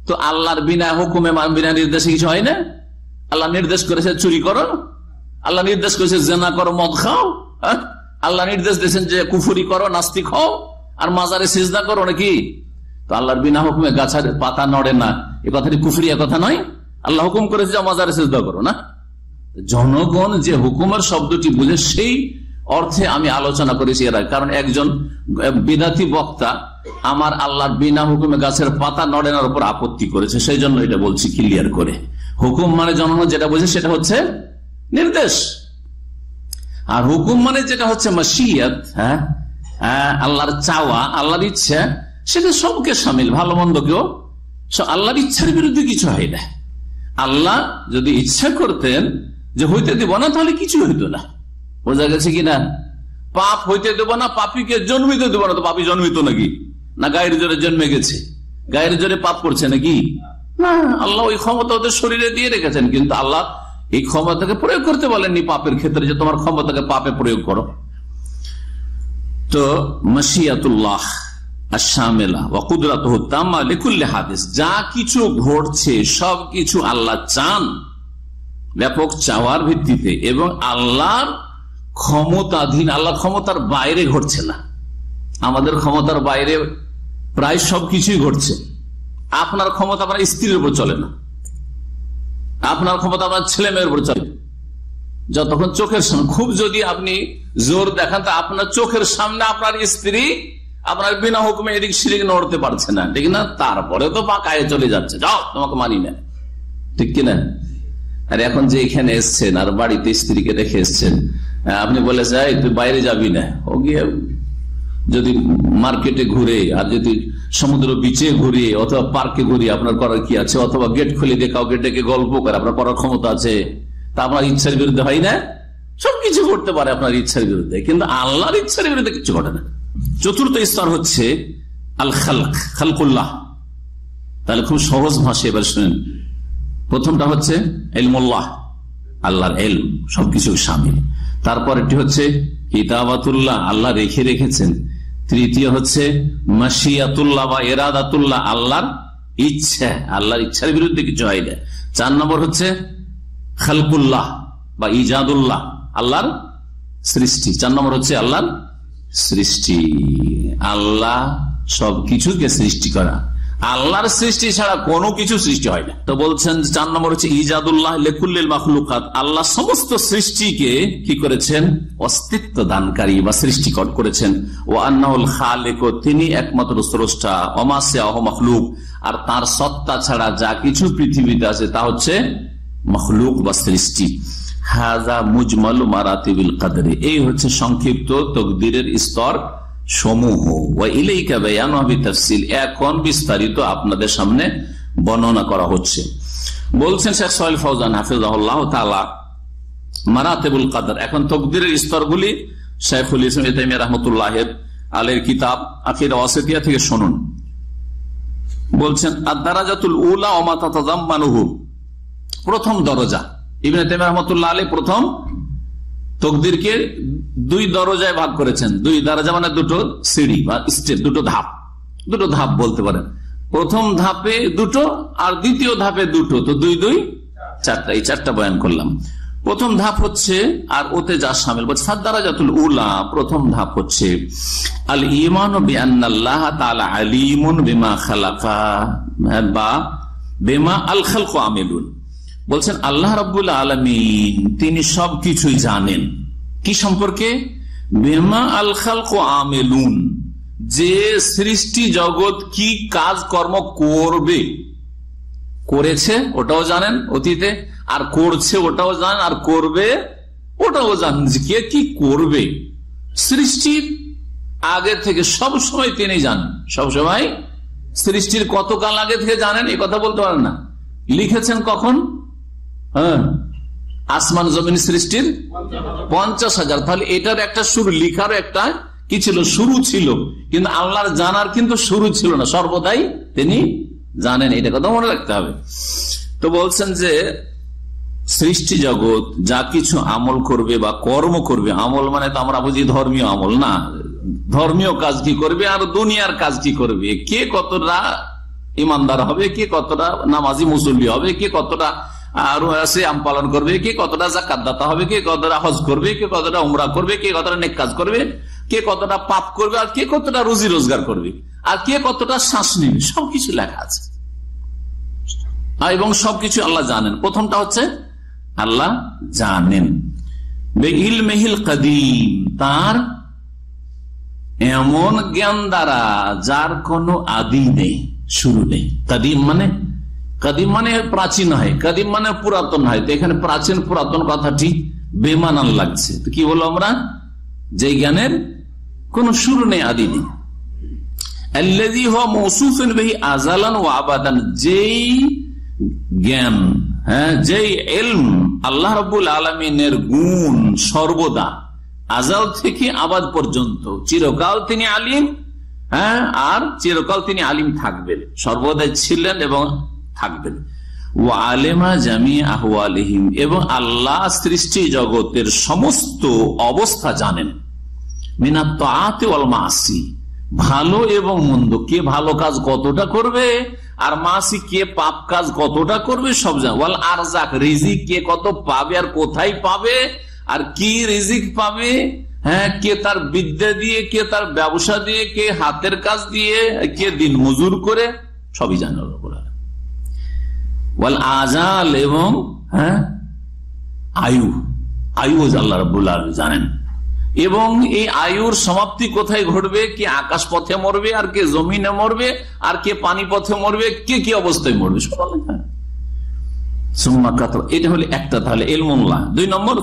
তো আল্লাহর বিনা হুকুমে বিনা নির্দেশে কিছু হয় না? আল্লাহ নির্দেশ করেছে চুরি করো? আল্লাহ নির্দেশ করেছে জেনা করো, মদ খাও? হ্যাঁ? আল্লাহ নির্দেশ দিয়েছেন যে কুফুরি করো, নাস্তিক হও? আর মাজারে সিজদা করো নাকি? তো আল্লাহর বিনা হুকুমে গাছের পাতা নড়ে না। এ কথাটি কুফুরিয়া কথা নয়? আল্লাহ হুকুম করেছে যে মাজারে সিজদা করো না? জনগণ যে হুকুমের শব্দটি বুঝে সেই অর্থে আমি আলোচনা করেছি এরা কারণ একজন বিদাতি বক্তা আমার আল্লাহর বিনা হুকুমে গাছের পাতা নড়েনার উপর আপত্তি করেছে সেই জন্য এটা বলছি ক্লিয়ার করে। হুকুম মানে জনগণ যেটা বুঝে সেটা হচ্ছে নির্দেশ। আর হুকুম মানে যেটা হচ্ছে মাসিয়াত হ্যাঁ? হ্যাঁ, আল্লাহর চাওয়া আল্লাহর ইচ্ছা সেটা সবকে সামিল, ভালো মন্দ কেউ? আল্লাহর ইচ্ছার বিরুদ্ধে কিছু হয় না। আল্লাহ যদি ইচ্ছা করতেন যে হইতে দেব না, তাহলে কিছু হইতো না। বোঝা গেছে কিনা পাপ হইতে দেব না, পাপিকে জন্মিতে দেব না, তো পাপি জন্মিত নাকি? না গায়ের জোরে জন্মে গেছে? গায়ের জোরে পাপ করছে নাকি? না, আল্লাহ ওই ক্ষমতা ওদের শরীরে দিয়ে রেখেছেন, কিন্তু আল্লাহ এই ক্ষমতাকে প্রয়োগ করতে বলেননি পাপের ক্ষেত্রে যে তোমার ক্ষমতাকে পাপে প্রয়োগ করো। তো মাসিয়াতুল্লাহ যা কিছু ঘটছে, সব কিছু আল্লাহ চান ব্যাপক চাওয়ার ভিত্তিতে এবং আল্লাহর ক্ষমতাধীন আল্লাহ ক্ষমতার বাইরে ঘটছে না। আমাদের ক্ষমতার বাইরে প্রায় সবকিছুই ঘটছে। আপনার ক্ষমতা আপনার স্ত্রীর উপর চলে না। আপনার ক্ষমতা আপনার ছেলে মেয়ের উপর চলে যতক্ষণ চোখের সামনে খুব যদি আপনি জোর দেখান, তা আপনার চোখের সামনে আপনার স্ত্রী আপনার বিনা হুকুমে এদিক সিরিক নড়তে পারছে না। ঠিক না? তারপরে তো পাকায় চলে যাচ্ছে। যাও, তোমাকে মানি না। ঠিক কিনা আর এখন যে এখানে এসছেন, আর বাড়িতে স্ত্রীকে রেখে এসছেন আপনি বলে যাই তুই বাইরে যাবি না। ও গিয়ে যদি মার্কেটে ঘুরে, আর যদি সমুদ্র বিচে ঘুরিয়ে অথবা পার্কে ঘুরিয়ে আপনার করার কি আছে? অথবা গেট খুলে দিয়ে কাউকে ডেকে গল্প করে, আপনার করার ক্ষমতা আছে? তা আপনার ইচ্ছার বিরুদ্ধে হয় না? সবকিছু করতে পারে আপনার ইচ্ছার বিরুদ্ধে। কিন্তু আল্লাহর ইচ্ছার বিরুদ্ধে কিছু ঘটে না। চতুর্থ স্তর হচ্ছে আল খালক খালকুল্লাহ। তাহলে খুব সহজ ভাষা এবার শুনেন। প্রথমটা হচ্ছে এলমুল্লাহ আল্লাহর এল সবকিছু সামিল। তারপর এটি হচ্ছে কিতাবাতুল্লাহ আল্লাহ রেখে রেখেছেন। তৃতীয় হচ্ছে মাসিয়াতুল্লাহ বা এরাদাতুল্লাহ আল্লাহর ইচ্ছা, আল্লাহর ইচ্ছার বিরুদ্ধে কিছু হয় না। চার নম্বর হচ্ছে খালকুল্লাহ বা ইজাদুল্লাহ, আল্লাহর সৃষ্টি। চার নম্বর হচ্ছে আল্লাহর সৃষ্টি। আল্লাহ সবকিছুকে সৃষ্টি করা। আল্লাহর সৃষ্টি ছাড়া কোনো কিছু সৃষ্টি হয় না। তো বলছেন চার নম্বর হচ্ছে ইজাদুল্লাহ লেকুল্লিল মাখলুকাত। আল্লাহ সমস্ত সৃষ্টিকে কি করেছেন? অস্তিত্ব দানকারী বা সৃষ্টিকর করেছেন। ও আন্নাউল খালেক, তিনি একমাত্র স্রষ্টা। অমাসে আহ মখলুক। আর তার সত্তা ছাড়া যা কিছু পৃথিবীতে আছে তা হচ্ছে মখলুক বা সৃষ্টি। হাজা মুজমাল মারাতিবিল কাদরে। এই হচ্ছে সংক্ষিপ্ত তকদিরের স্তর সমূহ। এখন বিস্তারিত আপনাদের সামনে বর্ণনা করা হচ্ছে। বলছেন শেখ সোহেল ফৌজান হাফিজাহ তালা মারাতেবুল কাদার। এখন তকদিরের স্তরগুলি শেখুল ইসলাম রহমতুল্লাহ আলের কিতাব, আখির ওয়াসিয়া থেকে শুনুন। বলছেন আদারাজাতুল উলা অমাতাতাজাম্মানুহু প্রথম দরজা। ইবনে তেম রহমতুল্লাহ আলী প্রথম তকদিরকে দুই দরজায় ভাগ করেছেন। দুই দরজা মানে দুটো সিঁড়ি বা স্টেপ, দুটো ধাপ। দুটো ধাপ বলতে পারেন। প্রথম ধাপে দুটো আর দ্বিতীয় ধাপে দুটো। তো দুই দুই, চারটা। এই চারটা বয়ান করলাম। প্রথম ধাপ হচ্ছে আর ওতে যা সামিল বলছে সাদ্দারা জাতুল উলা প্রথম ধাপ হচ্ছে, আল ইমান আলিমুন বিমা খালাকা। বা বেমা আল খালকু আমিলুন। বলছেন, আল্লাহ রব্বুল আলমিন, তিনি সবকিছুই জানেন। কি সম্পর্কে? বেমা আল খালকু আমেলুন, যে সৃষ্টি জগৎ কি কাজ কর্ম করবে? করেছে, ওটাও জানেন অতীতে, আর করছে, ওটাও জানেন, আর করবে, ওটাও জানেন কে কি করবে। সৃষ্টির আগে থেকে সব সময় তিনি জানেন। সব সময় সৃষ্টির কতকাল আগে থেকে জানেন এই কথা বলতে পারেন না। লিখেছেন কখন? হ্যাঁ? আসমান জমিন সৃষ্টির পঞ্চাশ হাজার। তাহলে এটার একটা শুরু লিখার একটা কি ছিল? শুরু ছিল। কিন্তু আল্লাহর জানার কিন্তু শুরু ছিল না। সর্বদাই তিনি জানেন। এটা কথা মনে রাখতে হবে। তো বলছেন যে, সৃষ্টি জগৎ যা কিছু আমল করবে বা কর্ম করবে, আমল মানে তো আমরা বুঝি ধর্মীয় আমল না। ধর্মীয় কাজ কি করবে আর দুনিয়ার কাজ কি করবে? কে কতটা ইমানদার হবে, কে কতটা নামাজি মুসল্লি হবে, কে কতটা আর আম পালন করবে কে, কতটা জাকাত দাতা হবে কে, কতটা হজ করবে কে, কতটা উমরা করবে কে, কতটা নেক কাজ করবে, কে কতটা পাপ করবে আর কে কতটা রুজি রোজগার করবে, আর কে কতটা শ্বাস নেবে, সবকিছু লেখা আছে। এবং সবকিছু আল্লাহ জানেন। প্রথমটা হচ্ছে, আল্লাহ জানেন। বেহিল মেহিল কদিম, তার এমন জ্ঞান দ্বারা যার কোনো আদি নেই, শুরু নেই। কাদিম মানে কাদিম মানে প্রাচীন হয়, কাদিম মানে পুরাতন হয়। তো এখানে প্রাচীন, পুরাতন কথাটি বেমানান লাগছে। তো কি বলব আমরা? যে জ্ঞানের কোন শুরু নেই আদি নেই যেই জ্ঞান হ্যাঁ যেই এলম আল্লাহ রবুল আলমিনের গুণ সর্বদা আজাল থেকে আবাদ পর্যন্ত। চিরকাল তিনি আলিম হ্যাঁ আর চিরকাল তিনি আলিম থাকবেন। সর্বদাই ছিলেন এবং থাকবেন। ও আলেমা জামি আহওয়ালিহিম, এবং আল্লাহ সৃষ্টি জগতের সমস্ত অবস্থা জানেন। মিনা তাতে মাসি ভালো এবং মন্দ, কে ভালো কাজ কতটা করবে, আর মাসি কে পাপ কাজ কতটা করবে, সব আর কে কত পাবে আর কোথায় পাবে, আর কি রিজিক পাবে হ্যাঁ কে তার বিদ্যা দিয়ে, কে তার ব্যবসা দিয়ে, কে হাতের কাজ দিয়ে, কে দিন মজুর করে, সবই জানে ওয়াল আজাল এবং হ্যাঁ? আয়ু। আয়ু আল্লাহ রবুল্লাহ জানেন। এবং এই আয়ুর সমাপ্তি কোথায় ঘটবে? কে আকাশ পথে মরবে, আর কে জমিনে মরবে, আর কে পানি পথে মরবে, কে কি অবস্থায় মরবে সোম্মা কাতাব, এটা হলো একটা তাহলে এলমুল্লাহ দুই নম্বর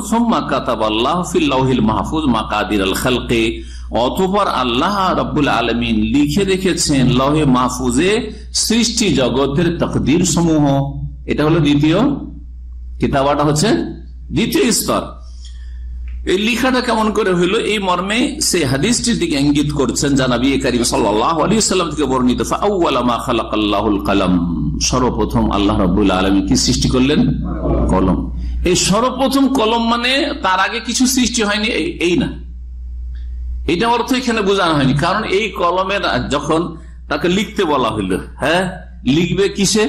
আল খালকে। অতপর আল্লাহ রব্বুল আলমিন লিখে রেখেছেন লহে মাহফুজে সৃষ্টি জগতের তকদির সমূহ। এটা হলো দ্বিতীয় কিতাবাটা হচ্ছে দ্বিতীয় স্তর। এই লিখাটা কেমন করে হইল? এই মর্মে সে হাদিসটির দিকে ইঙ্গিত করছেন জানাবি করিম সাল্লাম থেকে বর্ণিত কালাম। সর্বপ্রথম আল্লাহ রবুল্লা আলমী কি সৃষ্টি করলেন? কলম। এই সর্বপ্রথম কলম মানে তার আগে কিছু সৃষ্টি হয়নি এই না। এটা অর্থ এখানে বোঝানো হয়নি। কারণ এই কলমের যখন তাকে লিখতে বলা হইল হ্যাঁ? লিখবে কিসে?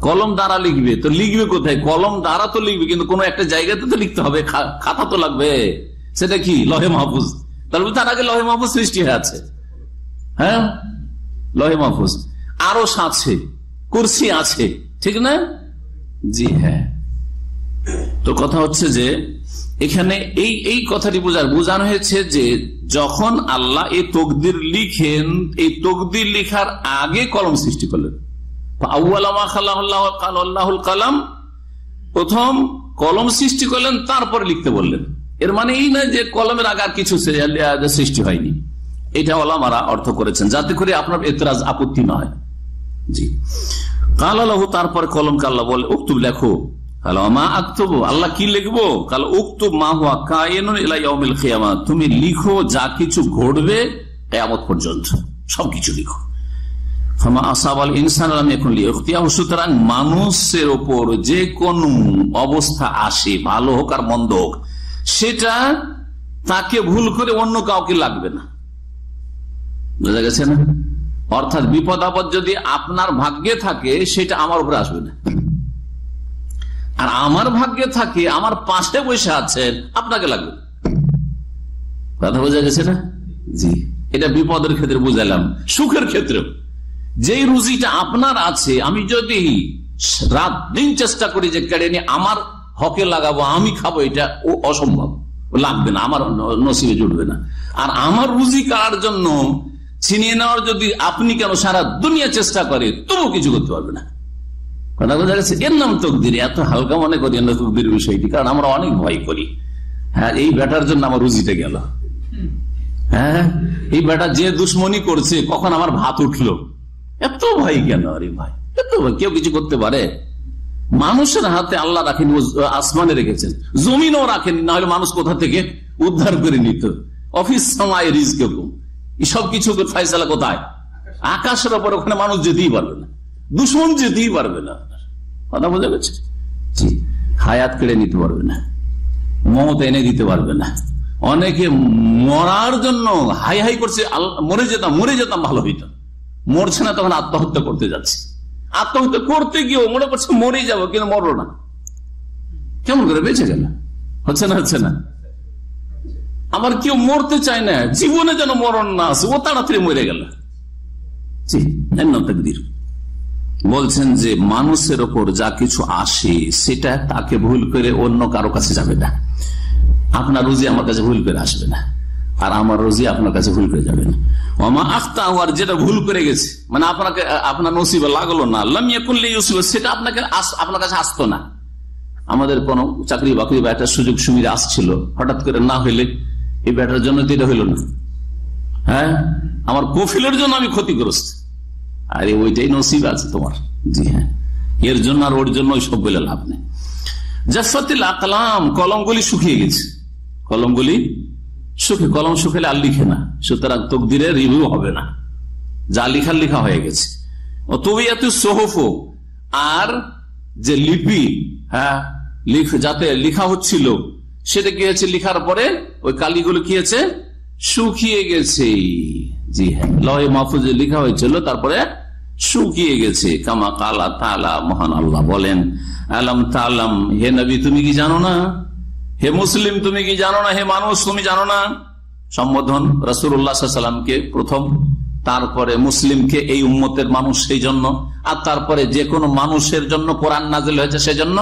কলম দ্বারা লিখবে। তো লিখবে কোথায়? কলম দ্বারা তো লিখবে, কিন্তু কোন একটা জায়গাতে তো লিখতে হবে। খাতা তো লাগবে। সেটা কি? লহে মাহফুজ। তাহলে তার আগে লহে মাহফুজ সৃষ্টি হয়ে আছে। হ্যাঁ? লহে মাহফুজ। আরও আছে কুরসি আছে। ঠিক না? জি হ্যাঁ। তো কথা হচ্ছে যে এখানে এই এই কথাটি বোঝার বোঝানো হয়েছে যে যখন আল্লাহ এই তকদির লিখেন, এই তকদির লিখার আগে কলম সৃষ্টি করলেন। কালাম। প্রথম কলম সৃষ্টি করলেন, তারপরে লিখতে বললেন। এর মানে এই না যে কলমের আগে আর কিছু সৃষ্টি হয়নি। এটা ওলামারা অর্থ করেছেন, যাতে করে আপনার এতরাজ আপত্তি না হয়। জি। কাল আল্লাহ তারপরে কলম কাল্লা বলে উক্তুব লেখো আল্লাহ কি লিখব কাল তুমি লিখো যা কিছু ঘটবে কিয়ামত পর্যন্ত সবকিছু লিখো সুতরাং মানুষের ওপর যে কোন অবস্থা আসে ভালো হোক আর মন্দ হোক সেটা তাকে ভুল করে অন্য কাউকে লাগবে না বোঝা গেছে না? অর্থাৎ বিপদ আপদ যদি আপনার ভাগ্যে থাকে, সেটা আমার উপরে আসবে না। আর আমার ভাগ্যে থাকে আমার পাশে বসে আছেন আপনাকে লাগবে। কথা বোঝা গেছে না? জি। এটা বিপদের ক্ষেত্রে বুঝালাম সুখের ক্ষেত্রেও। যেই রুজিটা আপনার আছে আমি যদি রাত দিন চেষ্টা করি যে কেড়ে নিয়ে আমার হকে লাগাবো আমি খাব এটা ও অসম্ভব। লাগবে না আমার নসিবে জুটবে না। আর আমার রুজি কার জন্য? ছিনিয়ে নেওয়ার যদি আপনি কেন সারা দুনিয়া চেষ্টা করে তবু কিছু করতে পারবে না। কথা বোঝা গেছে এর নাম তকদির, এত হালকা মনে করি না তকদির বিষয়টি, কারণ আমরা অনেক ভয় করি। হ্যাঁ এই বেটার জন্য আমার গেল। হ্যাঁ এই যে দুশ্মনী করছে, কখন আমার ভাত উঠল? এত ভাই কেন আরে ভাই? এত ভাই কেউ কিছু করতে পারে? মানুষের হাতে আল্লাহ রাখেন আসমানে রেখেছেন। জমিনও রাখেন, না হলে মানুষ কোথা থেকে উদ্ধার করে নিত? অফিস সময় রিজ কেউ সব কিছু ফাইসালা কোথায়? আকাশের ওপর, ওখানে মানুষ যেতেই পারবে না। দুশ্মন যেতেই পারবে না, কথা বোঝা গেছে? জি, হায়াত কেড়ে নিতে পারবে না মত এনে দিতে পারবে না। অনেকে মরার জন্য হাই হাই করছে মরে যেতাম মরে যেতাম, ভালো হইতাম মরছে না, তখন আত্মহত্যা করতে যাচ্ছে। আত্মহত্যা করতে গিয়েও মনে করছে মরে যাব, কিন্তু মরলো না। কেমন করে বেঁচে গেল? হচ্ছে না হচ্ছে না? আমার কেউ মরতে চায় না, জীবনে যেন মরণ না আছে ও তাড়াতাড়ি মরে গেল। বলছেন যে মানুষের ওপর যা কিছু আসে, সেটা তাকে ভুল করে অন্য কারও কাছে যাবে না। আপনার রুজি আমার কাছে ভুল করে আসবে না। আর আমার রোজি আপনার কাছে ভুল করে যাবে না। ওমা আখতা আর যেটা ভুল করে গেছে মানে আপনাকে, আপনার নসিবে লাগল না লামিয়া করলে ইউসিব, সেটা আপনাকে আপনার কাছে আসতো না। আমাদের কোন চাকরি বাকরি বা একটা সুযোগ সুবিধা আসছিল, হঠাৎ করে না হইলে এই ব্যাটার জন্য তো এটা হইল না। হ্যাঁ? আমার কফিলের জন্য আমি ক্ষতিগ্রস্ত। আরে ওইটাই নসিব আছে তোমার। জি হ্যাঁ। এর জন্য আর ওর জন্য সব বলে লাভ নেই। জাফাতিল আকলাম কলমগুলি শুকিয়ে গেছে। কলমগুলি সুখে কলম শুকেলে আর লিখে না। সুতরাং তকদিরে রিভিউ হবে না। যা লিখার লিখা হয়ে গেছে। ও তবে এত সোহফ, আর যে লিপি হ্যাঁ লিখ যাতে লিখা হচ্ছিল, সেটা কি হয়েছে? লিখার পরে ওই কালিগুলো কি হয়েছে? শুকিয়ে গেছে। জি হ্যাঁ। লহে মাহফুজে লিখা হয়েছিল, তারপরে শুকিয়ে গেছে। কামা কালা তালা, মহান আল্লাহ বলেন তালাম, হে নবী, তুমি কি জানো না? হে মুসলিম, তুমি কি জানো না? হে মানুষ, তুমি জানো না? সম্বোধন রসুল্লাহামকে প্রথম, তারপরে মুসলিমকে এই উম্মতের মানুষ সেই জন্য, আর তারপরে যে কোনো মানুষের জন্য কোরআন নাজিল হয়েছে সেজন্য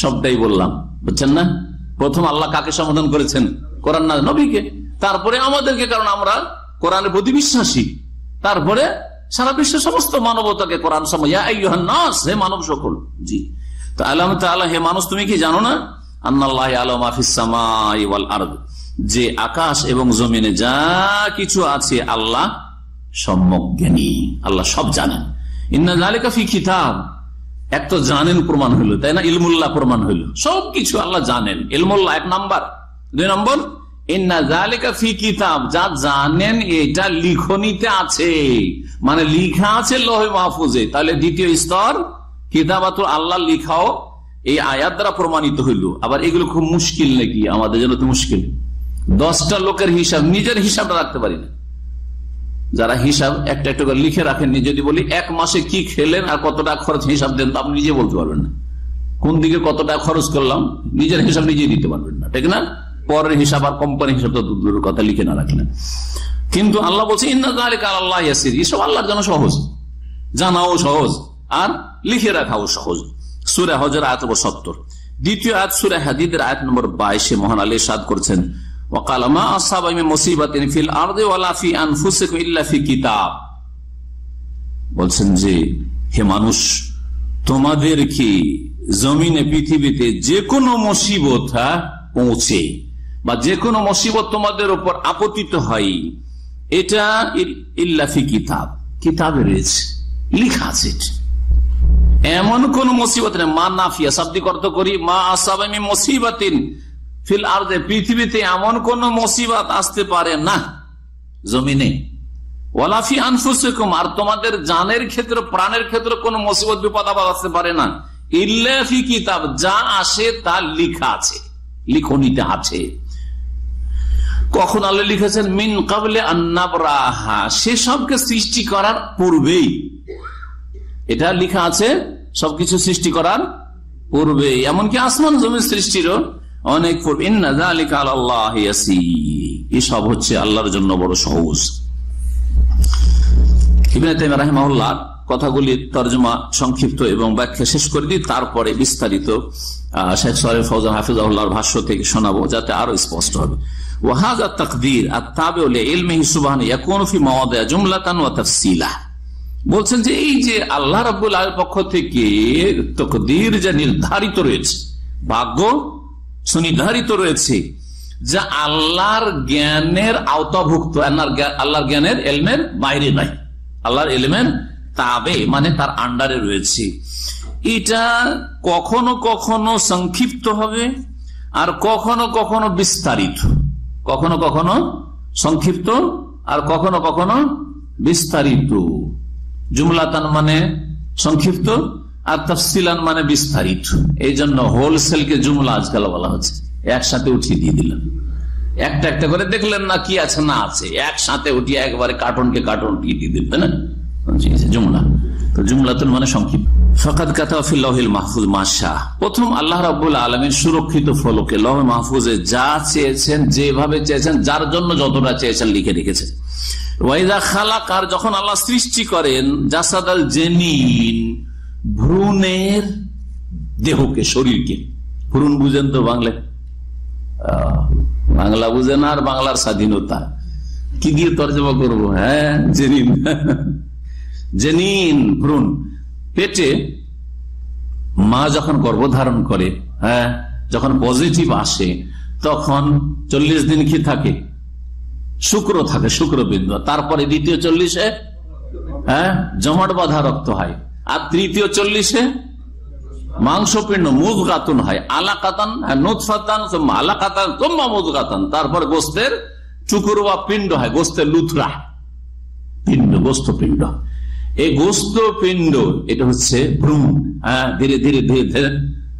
সবটাই বললাম। বুঝছেন না? প্রথম আল্লাহ কাকে সম্বোধন করেছেন? কোরআন নবীকে। তারপরে আমাদেরকে, কারণ আমরা কোরআনের প্রতি বিশ্বাসী। তারপরে সারা বিশ্বের সমস্ত মানবতাকে কোরআন সময় হে মানব সকল। জি। তো আল্লাহ তাআলা, হে মানুষ, তুমি কি জানো না? আন্নাল্লাহ আলম আফিসামাই ওয়াল আরদ। যে আকাশ এবং জমিনে যা কিছু আছে, আল্লাহ সম্যক আল্লাহ সব জানেন। সবকিছু আল্লাহ জানেন। ইলমুল্লাহ এক নাম্বার। দুই নম্বর মানে লিখা আছে লোহে মাহফুজে। তাহলে দ্বিতীয় স্তর, কিতাবাতুল আল্লাহ লিখাও এই আয়াত দ্বারা প্রমাণিত হইল। আবার এগুলো খুব মুশকিল নাকি? আমাদের জন্য তো মুশকিল। দশটা লোকের হিসাব, নিজের হিসাবটা রাখতে পারি না। যারা হিসাব একটা একটা করে লিখে রাখেননি যদি বলি, এক মাসে কি খেলেন আর কত টাকা খরচ হিসাব দেন, তো আপনি নিজে বলতে পারবেন না। কোন দিকে কত টাকা খরচ করলাম, নিজের হিসাব নিজেই দিতে পারবেন না, ঠিক না? পরের হিসাব আর কোম্পানির হিসাব তো দূরের কথা লিখে না রাখলেন কিন্তু আল্লাহ বলছে আল্লাহ ইয়াসির। এসব আল্লাহর জন্য সহজ। জানাও সহজ আর লিখে রাখাও সহজ। সুরে হজর আয়াত নম্বর সত্তর। দ্বিতীয় আয়াত সুরে হাদিদের আয়াত নম্বর বাইশে মহান আলী সাদ করছেন বলছেন যে, হে মানুষ, তোমাদের কি জমিনে, পৃথিবীতে যে কোনো মুসিবত পৌঁছে? বা যে কোনো মুসিবত তোমাদের উপর আপতিত হয়, এটা ইল্লাফি কিতাব। কিতাবে রয়েছে। লিখা আছে এমন কোন মুসিবত নেই। মা নাফিয়া, শাব্দিক অর্থ করি, মা আসাবামি মুসিবাতিন ফিল আর পৃথিবীতে এমন কোন মুসিবত আসতে পারে না, জমিনে। ওয়ালাফি আনফুসিকুম, আর তোমাদের জানের ক্ষেত্রে, প্রাণের ক্ষেত্রে কোন মুসিবত, বিপদ আবার আসতে পারে না। ইল্লাফি কিতাব, যা আসে তা লিখা আছে। লিখনিতে আছে। কখন আল্লাহ লিখেছেন, মিন কাবলে আন্নাবরাহা সেসবকে সৃষ্টি করার পূর্বেই। এটা লিখা আছে, সবকিছু সৃষ্টি করার পূর্বে এমনকি আসমান জমির সৃষ্টিরও অনেক এসব হচ্ছে আল্লাহর জন্য বড় সহজ। কথাগুলি তর্জমা সংক্ষিপ্ত এবং ব্যাখ্যা শেষ করে দিই, তারপরে বিস্তারিত শেখ সরেফ ফৌজান হাফিজাহুল্লাহর ভাষ্য থেকে শোনাবো, যাতে আরও স্পষ্ট হবে। ওয়াহাজ তকদির, আর তাবে ওয়া তাফসিলা বলছেন যে এই যে আল্লাহ রাবুল আলের পক্ষ থেকে তকদির যা নির্ধারিত রয়েছে, ভাগ্য সুনির্ধারিত রয়েছে, যা আল্লাহর জ্ঞানের আওতাভুক্ত আল্লাহর জ্ঞানের এলমের বাইরে নাই। আল্লাহর এলমের তাবে মানে তার আন্ডারে রয়েছে। এটা কখনো কখনো সংক্ষিপ্ত হবে আর কখনো কখনো বিস্তারিত। কখনো কখনো সংক্ষিপ্ত আর কখনো কখনো বিস্তারিত। জুমলাতান মানে সংক্ষিপ্ত আর তফসিলান মানে বিস্তারিত। এই জন্য হোলসেলকে জুমলা আজকাল বলা হচ্ছে। একসাথে উঠিয়ে দিয়ে দিলাম একটা একটা করে দেখলেন না কি আছে, না আছে। একসাথে উঠিয়ে একবারে কার্টুনকে কার্টুন দিয়ে দিয়ে দিলেন না? মানে সুরক্ষিত ফলকে মাহফুজে যা চেয়েছেন, যেভাবে চেয়েছেন, যার জন্য যতটা চেয়েছেন লিখে রেখেছেন। ওয়াইদা খালাকার যখন আল্লাহ সৃষ্টি করেন, জাসাদাল জেনিন, ভ্রূণের দেহকে, শরীরকে। ভ্রূণ বুঝেন তো বাংলায়? বাংলা বুঝেন আর বাংলার স্বাধীনতা। কি দিয়ে তর্জমা করব? হ্যাঁ জেনিন। জেনিন, ভ্রূণ। পেটে মা যখন গর্ভধারণ করে হ্যাঁ যখন পজিটিভ আসে, তখন চল্লিশ দিন কি থাকে? শুক্র থাকে শুক্রবিন্দু তারপরে দ্বিতীয় চল্লিশে হ্যাঁ জমাট বাঁধা রক্ত হয়। আর তৃতীয় চল্লিশে মাংসপিণ্ড মুদ গাতুন হয়। আলা আলাকাতান নুৎফাতান আলাকাতান তোমা মুদ গাতান তারপর গোস্তের চুকুর বা পিণ্ড হয়, গোস্তের লুথরা পিণ্ড, গোস্ত পিণ্ড। এই গোস্ত পিণ্ড এটা হচ্ছে ভ্রূণ। হ্যাঁ ধীরে ধীরে ধীরে ধীরে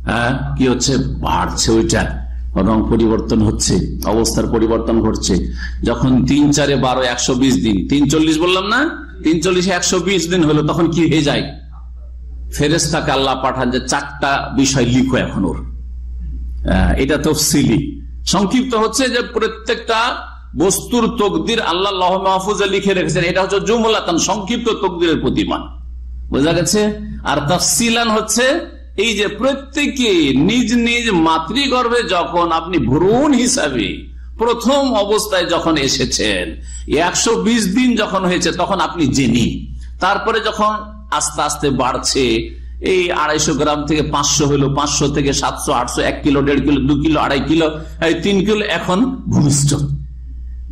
হ্যাঁ কি হচ্ছে? বাড়ছে ওইটা। রং পরিবর্তন হচ্ছে অবস্থার পরিবর্তন ঘটছে। যখন তিন চারে বারো একশো বিশ দিন তিন চল্লিশ বললাম না? তিন চল্লিশে একশো বিশ দিন হলো তখন কি হয়ে যায়? ফেরেস্তাকে আল্লাহ পাঠান যে চারটা বিষয় লিখো এখন ওর। আহ, এটা তফসিলি। সংক্ষিপ্ত হচ্ছে যে প্রত্যেকটা বস্তুর তকদির আল্লাহ মাহফুজে লিখে রেখেছেন। এটা হচ্ছে জুমলাতান, সংক্ষিপ্ত তকদিরের প্রতিমান। বোঝা গেছে? আর তফসিলান হচ্ছে এই যে প্রত্যেকে নিজ নিজ মাতৃগর্ভে যখন আপনি ভ্রূণ হিসাবে প্রথম অবস্থায় যখন এসেছেন একশো বিশ দিন যখন হয়েছে, তখন আপনি জেনি। তারপরে যখন আস্তে আস্তে বাড়ছে, এই আড়াইশো গ্রাম থেকে পাঁচশো হলো, পাঁচশো থেকে সাতশো, আটশো, এক কিলো, দেড় কিলো, দু কিলো, আড়াই কিলো তিন কিলো, এখন ভূমিষ্ঠ।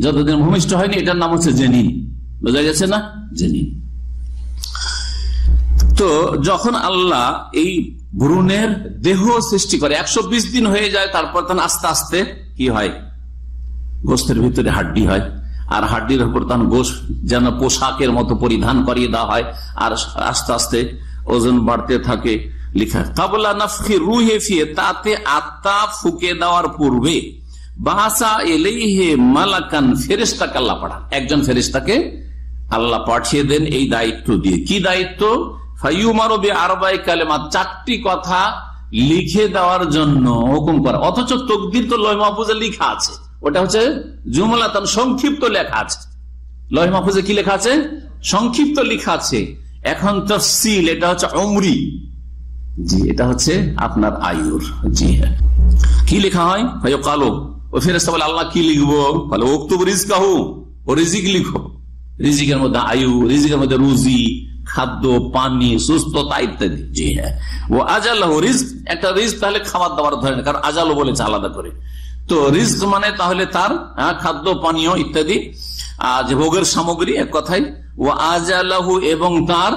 যতদিন ভূমিষ্ঠ হয়নি, এটার নাম হচ্ছে জেনিন বোঝা গেছে না? জেনিন তো যখন আল্লাহ এই ভ্রূণের দেহ সৃষ্টি করে, একশো বিশ দিন হয়ে যায়, তারপর তখন আস্তে আস্তে কি হয়? গোস্তের ভিতরে হাড্ডি হয়। আর হাড্ডির উপর তখন গোস যেন পোশাকের মতো পরিধান করিয়ে দেওয়া হয়, আর আস্তে আস্তে ওজন বাড়তে থাকে লিখা। তাবলা নফি রুহে ফিয়ে, তাতে আত্মা ফুকে দেওয়ার পূর্বে বাহাসা এলেই হে মালাকান ফেরেস্তা কাল্লা পাঠান। একজন ফেরেস্তাকে আল্লাহ পাঠিয়ে দেন এই দায়িত্ব দিয়ে। কি দায়িত্ব? ফাইউমারবে আরবাই কালেমা চারটি কথা লিখে দেওয়ার জন্য হুকুম করা। অথচ তকদির তো লয় মাহফুজে লিখা আছে। ওটা হচ্ছে জুমলাতন সংক্ষিপ্ত লেখা আছে। লয় কি লেখা আছে? সংক্ষিপ্ত লেখা আছে। এখন তফসিল, এটা হচ্ছে অমরি জি, এটা হচ্ছে আপনার আয়ুর। জি হ্যাঁ। কি লেখা হয়? কালো ফেরেস্তা বলে আল্লাহ কি লিখব? বলে ওক্তুব রিজকাহু ও রিজিক লিখো। রিজিকের মধ্যে আয়ু রিজিকের মধ্যে রুজি খাদ্য পানি সুস্থতা ইত্যাদি। জি হ্যাঁ। ও আজাল রিস্ক একটা রিস্ক তাহলে খাবার দাবার ধরে না কারণ আজালও বলেছে আলাদা করে। তো রিস্ক মানে তাহলে তার হ্যাঁ, খাদ্য পানীয় ইত্যাদি যে ভোগের সামগ্রী এক কথাই ও আজালাহু এবং তার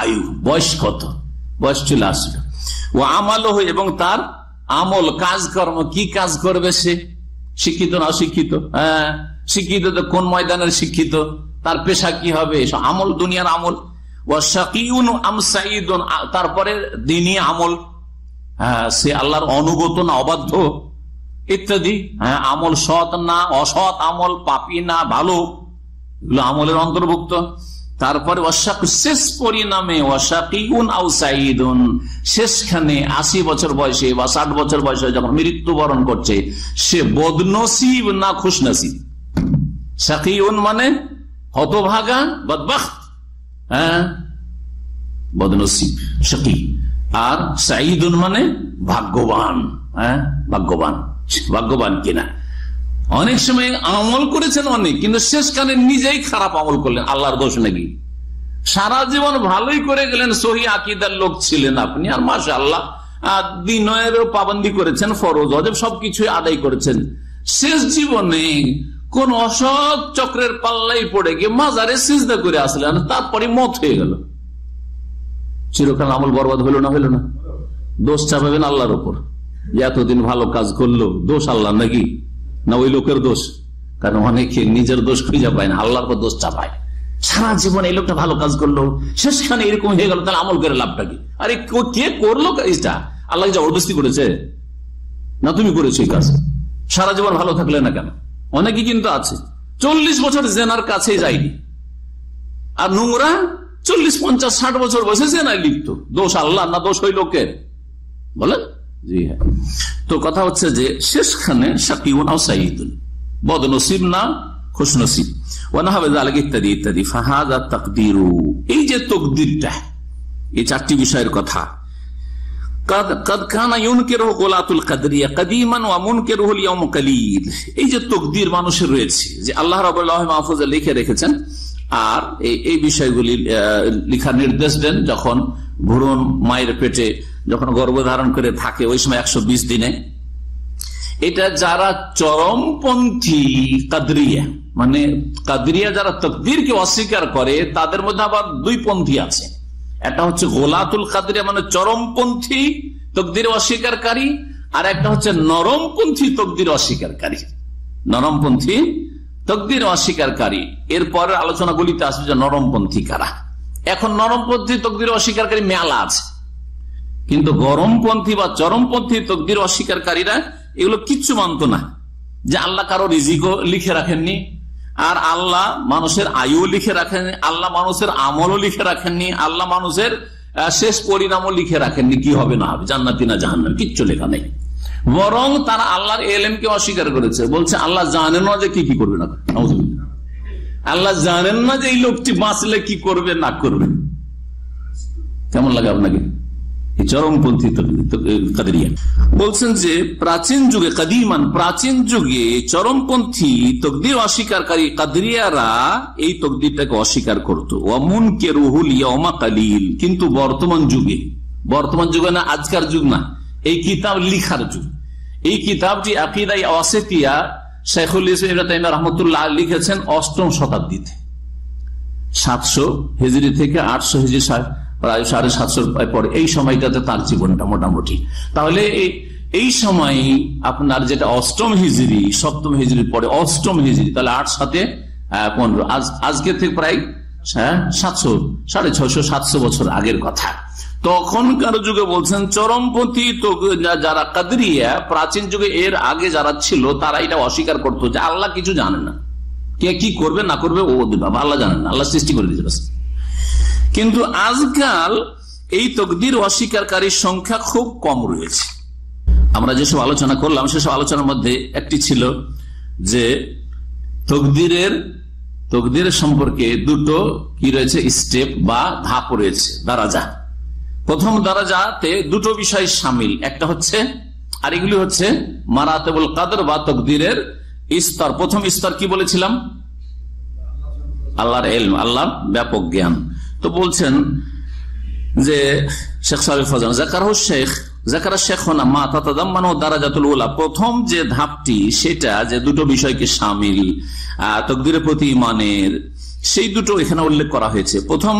আয়ু বয়স কত? বয়স চলে আসবে ও আমালহু এবং তার আমল, কাজকর্ম, কি কাজ করবে সে? শিক্ষিত না অশিক্ষিত? হ্যাঁ শিক্ষিত তো কোন ময়দানের শিক্ষিত? তার পেশা কি হবে? আমল, দুনিয়ার আমল। তারপরে দিনী আমল। হ্যাঁ সে আল্লাহর অনুগত না অবাধ্য? ইত্যাদি। হ্যাঁ আমল সৎ না অসৎ আমল, পাপি না ভালো? এগুলো আমলের অন্তর্ভুক্ত। তারপরে অশাক শেষ পরিণামে অশাকিউন আউ সাইদুন শেষখানে আশি বছর বয়সে বা ষাট বছর বয়সে যখন মৃত্যুবরণ করছে, সে বদনসিব না খুশনসিব? শাকিউন মানে হতভাগা, বদবাখত। হ্যাঁ? বদনসিব শাকি আর সাইদুন মানে ভাগ্যবান। হ্যাঁ? ভাগ্যবান। ভাগ্যবান কিনা? অনেক সময় আমল করেছেন অনেক, কিন্তু শেষকালে নিজেই খারাপ আমল করলেন, আল্লাহর দোষ নাকি? সারা জীবন ভালোই করে গেলেন, সহি আকিদার লোক ছিলেন আপনি, আর মাসা আল্লাহ দিনেরও পাবন্দি করেছেন, ফরজ, অজব সবকিছু আদায় করেছেন। শেষ জীবনে কোন অসৎ চক্রের পাল্লাই পড়ে গিয়ে মাজারে সিজদা করে আসলেন, তারপরে মত হয়ে গেল। চিরকাল আমল বরবাদ হলো না হলো না। দোষ চাপাবেন আল্লাহর উপর। এতদিন ভালো কাজ করল, দোষ আল্লাহ নাকি? না ওই লোকের দোষ। কারণ অনেকে নিজের দোষ খুঁজে পায় না, আল্লাহর দোষ চাপায়। সারা জীবন এই লোকটা ভালো কাজ করল, শেষখানে এরকম হয়ে গেল, তাহলে আমল করে লাভটা কি? আরে কে- করল কাজটা? আল্লাহ জবরদস্তি করেছে? না, তুমি করেছ এই কাজ। সারা জীবন ভালো থাকলে না কেন? অনেকে কিন্তু আছে, চল্লিশ বছর জেনার কাছে যায়নি। আর নোংরা চল্লিশ, পঞ্চাশ, ষাট বছর বয়সে জেনায় লিপ্ত। দোষ আল্লাহ না দোষ ওই লোকের? বলেন। জি হ্যাঁ। তো কথা হচ্ছে যে শেষখানে সাকিউন সাইদুন। বদনসিব না, খুশনসিব। ওয়ানা হবে ইত্যাদি ইত্যাদি। ফাহাদা তাকদিরু। এই যে তকদিরটা, এই চারটি বিষয়ের কথা। এই যে তকদির মানুষের রয়েছে, যে আল্লাহ রবাহ মাহফুজে লিখে রেখেছেন, আর এই বিষয়গুলি লিখার নির্দেশ দেন যখন ভ্রূণ মায়ের পেটে যখন গর্ভধারণ করে থাকে, ওই সময় একশো বিশ দিনে। এটা যারা চরমপন্থী কাদরিয়া মানে কাদরিয়া যারা তকদিরকে অস্বীকার করে, তাদের মধ্যে আবার দুই পন্থী আছে। একটা হচ্ছে গোলাতুল কাদরিয়া মানে চরমপন্থী তকদির অস্বীকারী আর একটা হচ্ছে নরমপন্থী তকদির অস্বীকারী নরমপন্থী তকদির অস্বীকারী এরপরের আলোচনাগুলিতে আসবে যে নরমপন্থী কারা। এখন নরমপন্থী তকদির অস্বীকারী মেলা আছে। কিন্তু গরমপন্থী বা চরমপন্থী তকদির অস্বীকারীরা এগুলো কিচ্ছু মানত না। যে আল্লাহ কারও রিজিকও লিখে রাখেননি, আর আল্লাহ মানুষের আয়ু লিখে রাখেননি, আল্লাহ মানুষের আমলও লিখে রাখেননি, আল্লাহ মানুষের শেষ পরিণামও লিখে রাখেননি, কি হবে না হবে, জান্নাতি না জাহান্ন কিচ্ছু লেখা নেই। বরং তারা আল্লাহর এলেমকে অস্বীকার করেছে, বলছে, আল্লাহ জানেন না যে কি কি করবে না আল্লাহ জানেন না যে এই লোকটি বাঁচলে কি করবে, না করবে। কেমন লাগে আপনাকে? চরমপন্থী বলছেন যে, প্রাচীন যুগে, কাদিমান, প্রাচীন যুগে চরমপন্থী অস্বীকারী কাদরিয়ারা এই তকদিরটাকে অস্বীকার করতো। অমুন কে রুহুল ইয়মা কালিল। কিন্তু বর্তমান যুগে বর্তমান যুগে না, আজকার যুগ না, এই কিতাব লিখার যুগ। এই কিতাবটি আকিদাই অসেতিয়া শেখুল ইসলাম রহমতুল্লাহ লিখেছেন অষ্টম শতাব্দীতে। সাতশো হেজরি থেকে আটশো হেজরি প্রায় সাড়ে সাতশোর পরে। এই সময়টাতে তার জীবনটা মোটামুটি। তাহলে এই সময় আপনার যেটা অষ্টম হিজড়ি সপ্তম হিজড়ির পরে অষ্টম হিজড়ি তাহলে আট সাথে পনেরো। আজকে থেকে প্রায় হ্যাঁ, সাতশো সাড়ে ছয়শো সাতশো বছর আগের কথা। তখনকার যুগে বলছেন চরমপন্থী যারা কাদরিয়া প্রাচীন যুগে এর আগে যারা ছিল তারা এটা অস্বীকার করতো যে আল্লাহ কিছু জানে না। কে কি করবে না করবে ও আল্লাহ জানেন আল্লাহ সৃষ্টি করে দিয়েছে কিন্তু আজকাল এই তকদির অস্বীকারীর সংখ্যা খুব কম রয়েছে। আমরা যেসব আলোচনা করলাম, সেসব আলোচনার মধ্যে একটি ছিল যে তকদিরের তকদিরের সম্পর্কে দুটো কি রয়েছে? স্টেপ বা ধাপ রয়েছে, দারাজা। প্রথম দারাজাতে দুটো বিষয় সামিল। একটা হচ্ছে, আর এগুলি হচ্ছে মারাতেবুল কাদর বা তকদিরের স্তর। প্রথম স্তর কি বলেছিলাম? আল্লাহর এলম, আল্লাহর ব্যাপক জ্ঞান। তো বলছেন যে শেখ সাহেব ফজান, জাকার শেখ, জাকারা শেখ না, মা তাতাদাম্মানো দারাজাতুল উলা। প্রথম যে ধাপটি সেটা যে দুটো বিষয়কে সামিল তকদিরের প্রতি ইমানের সেই দুটো এখানে উল্লেখ করা হয়েছে। প্রথম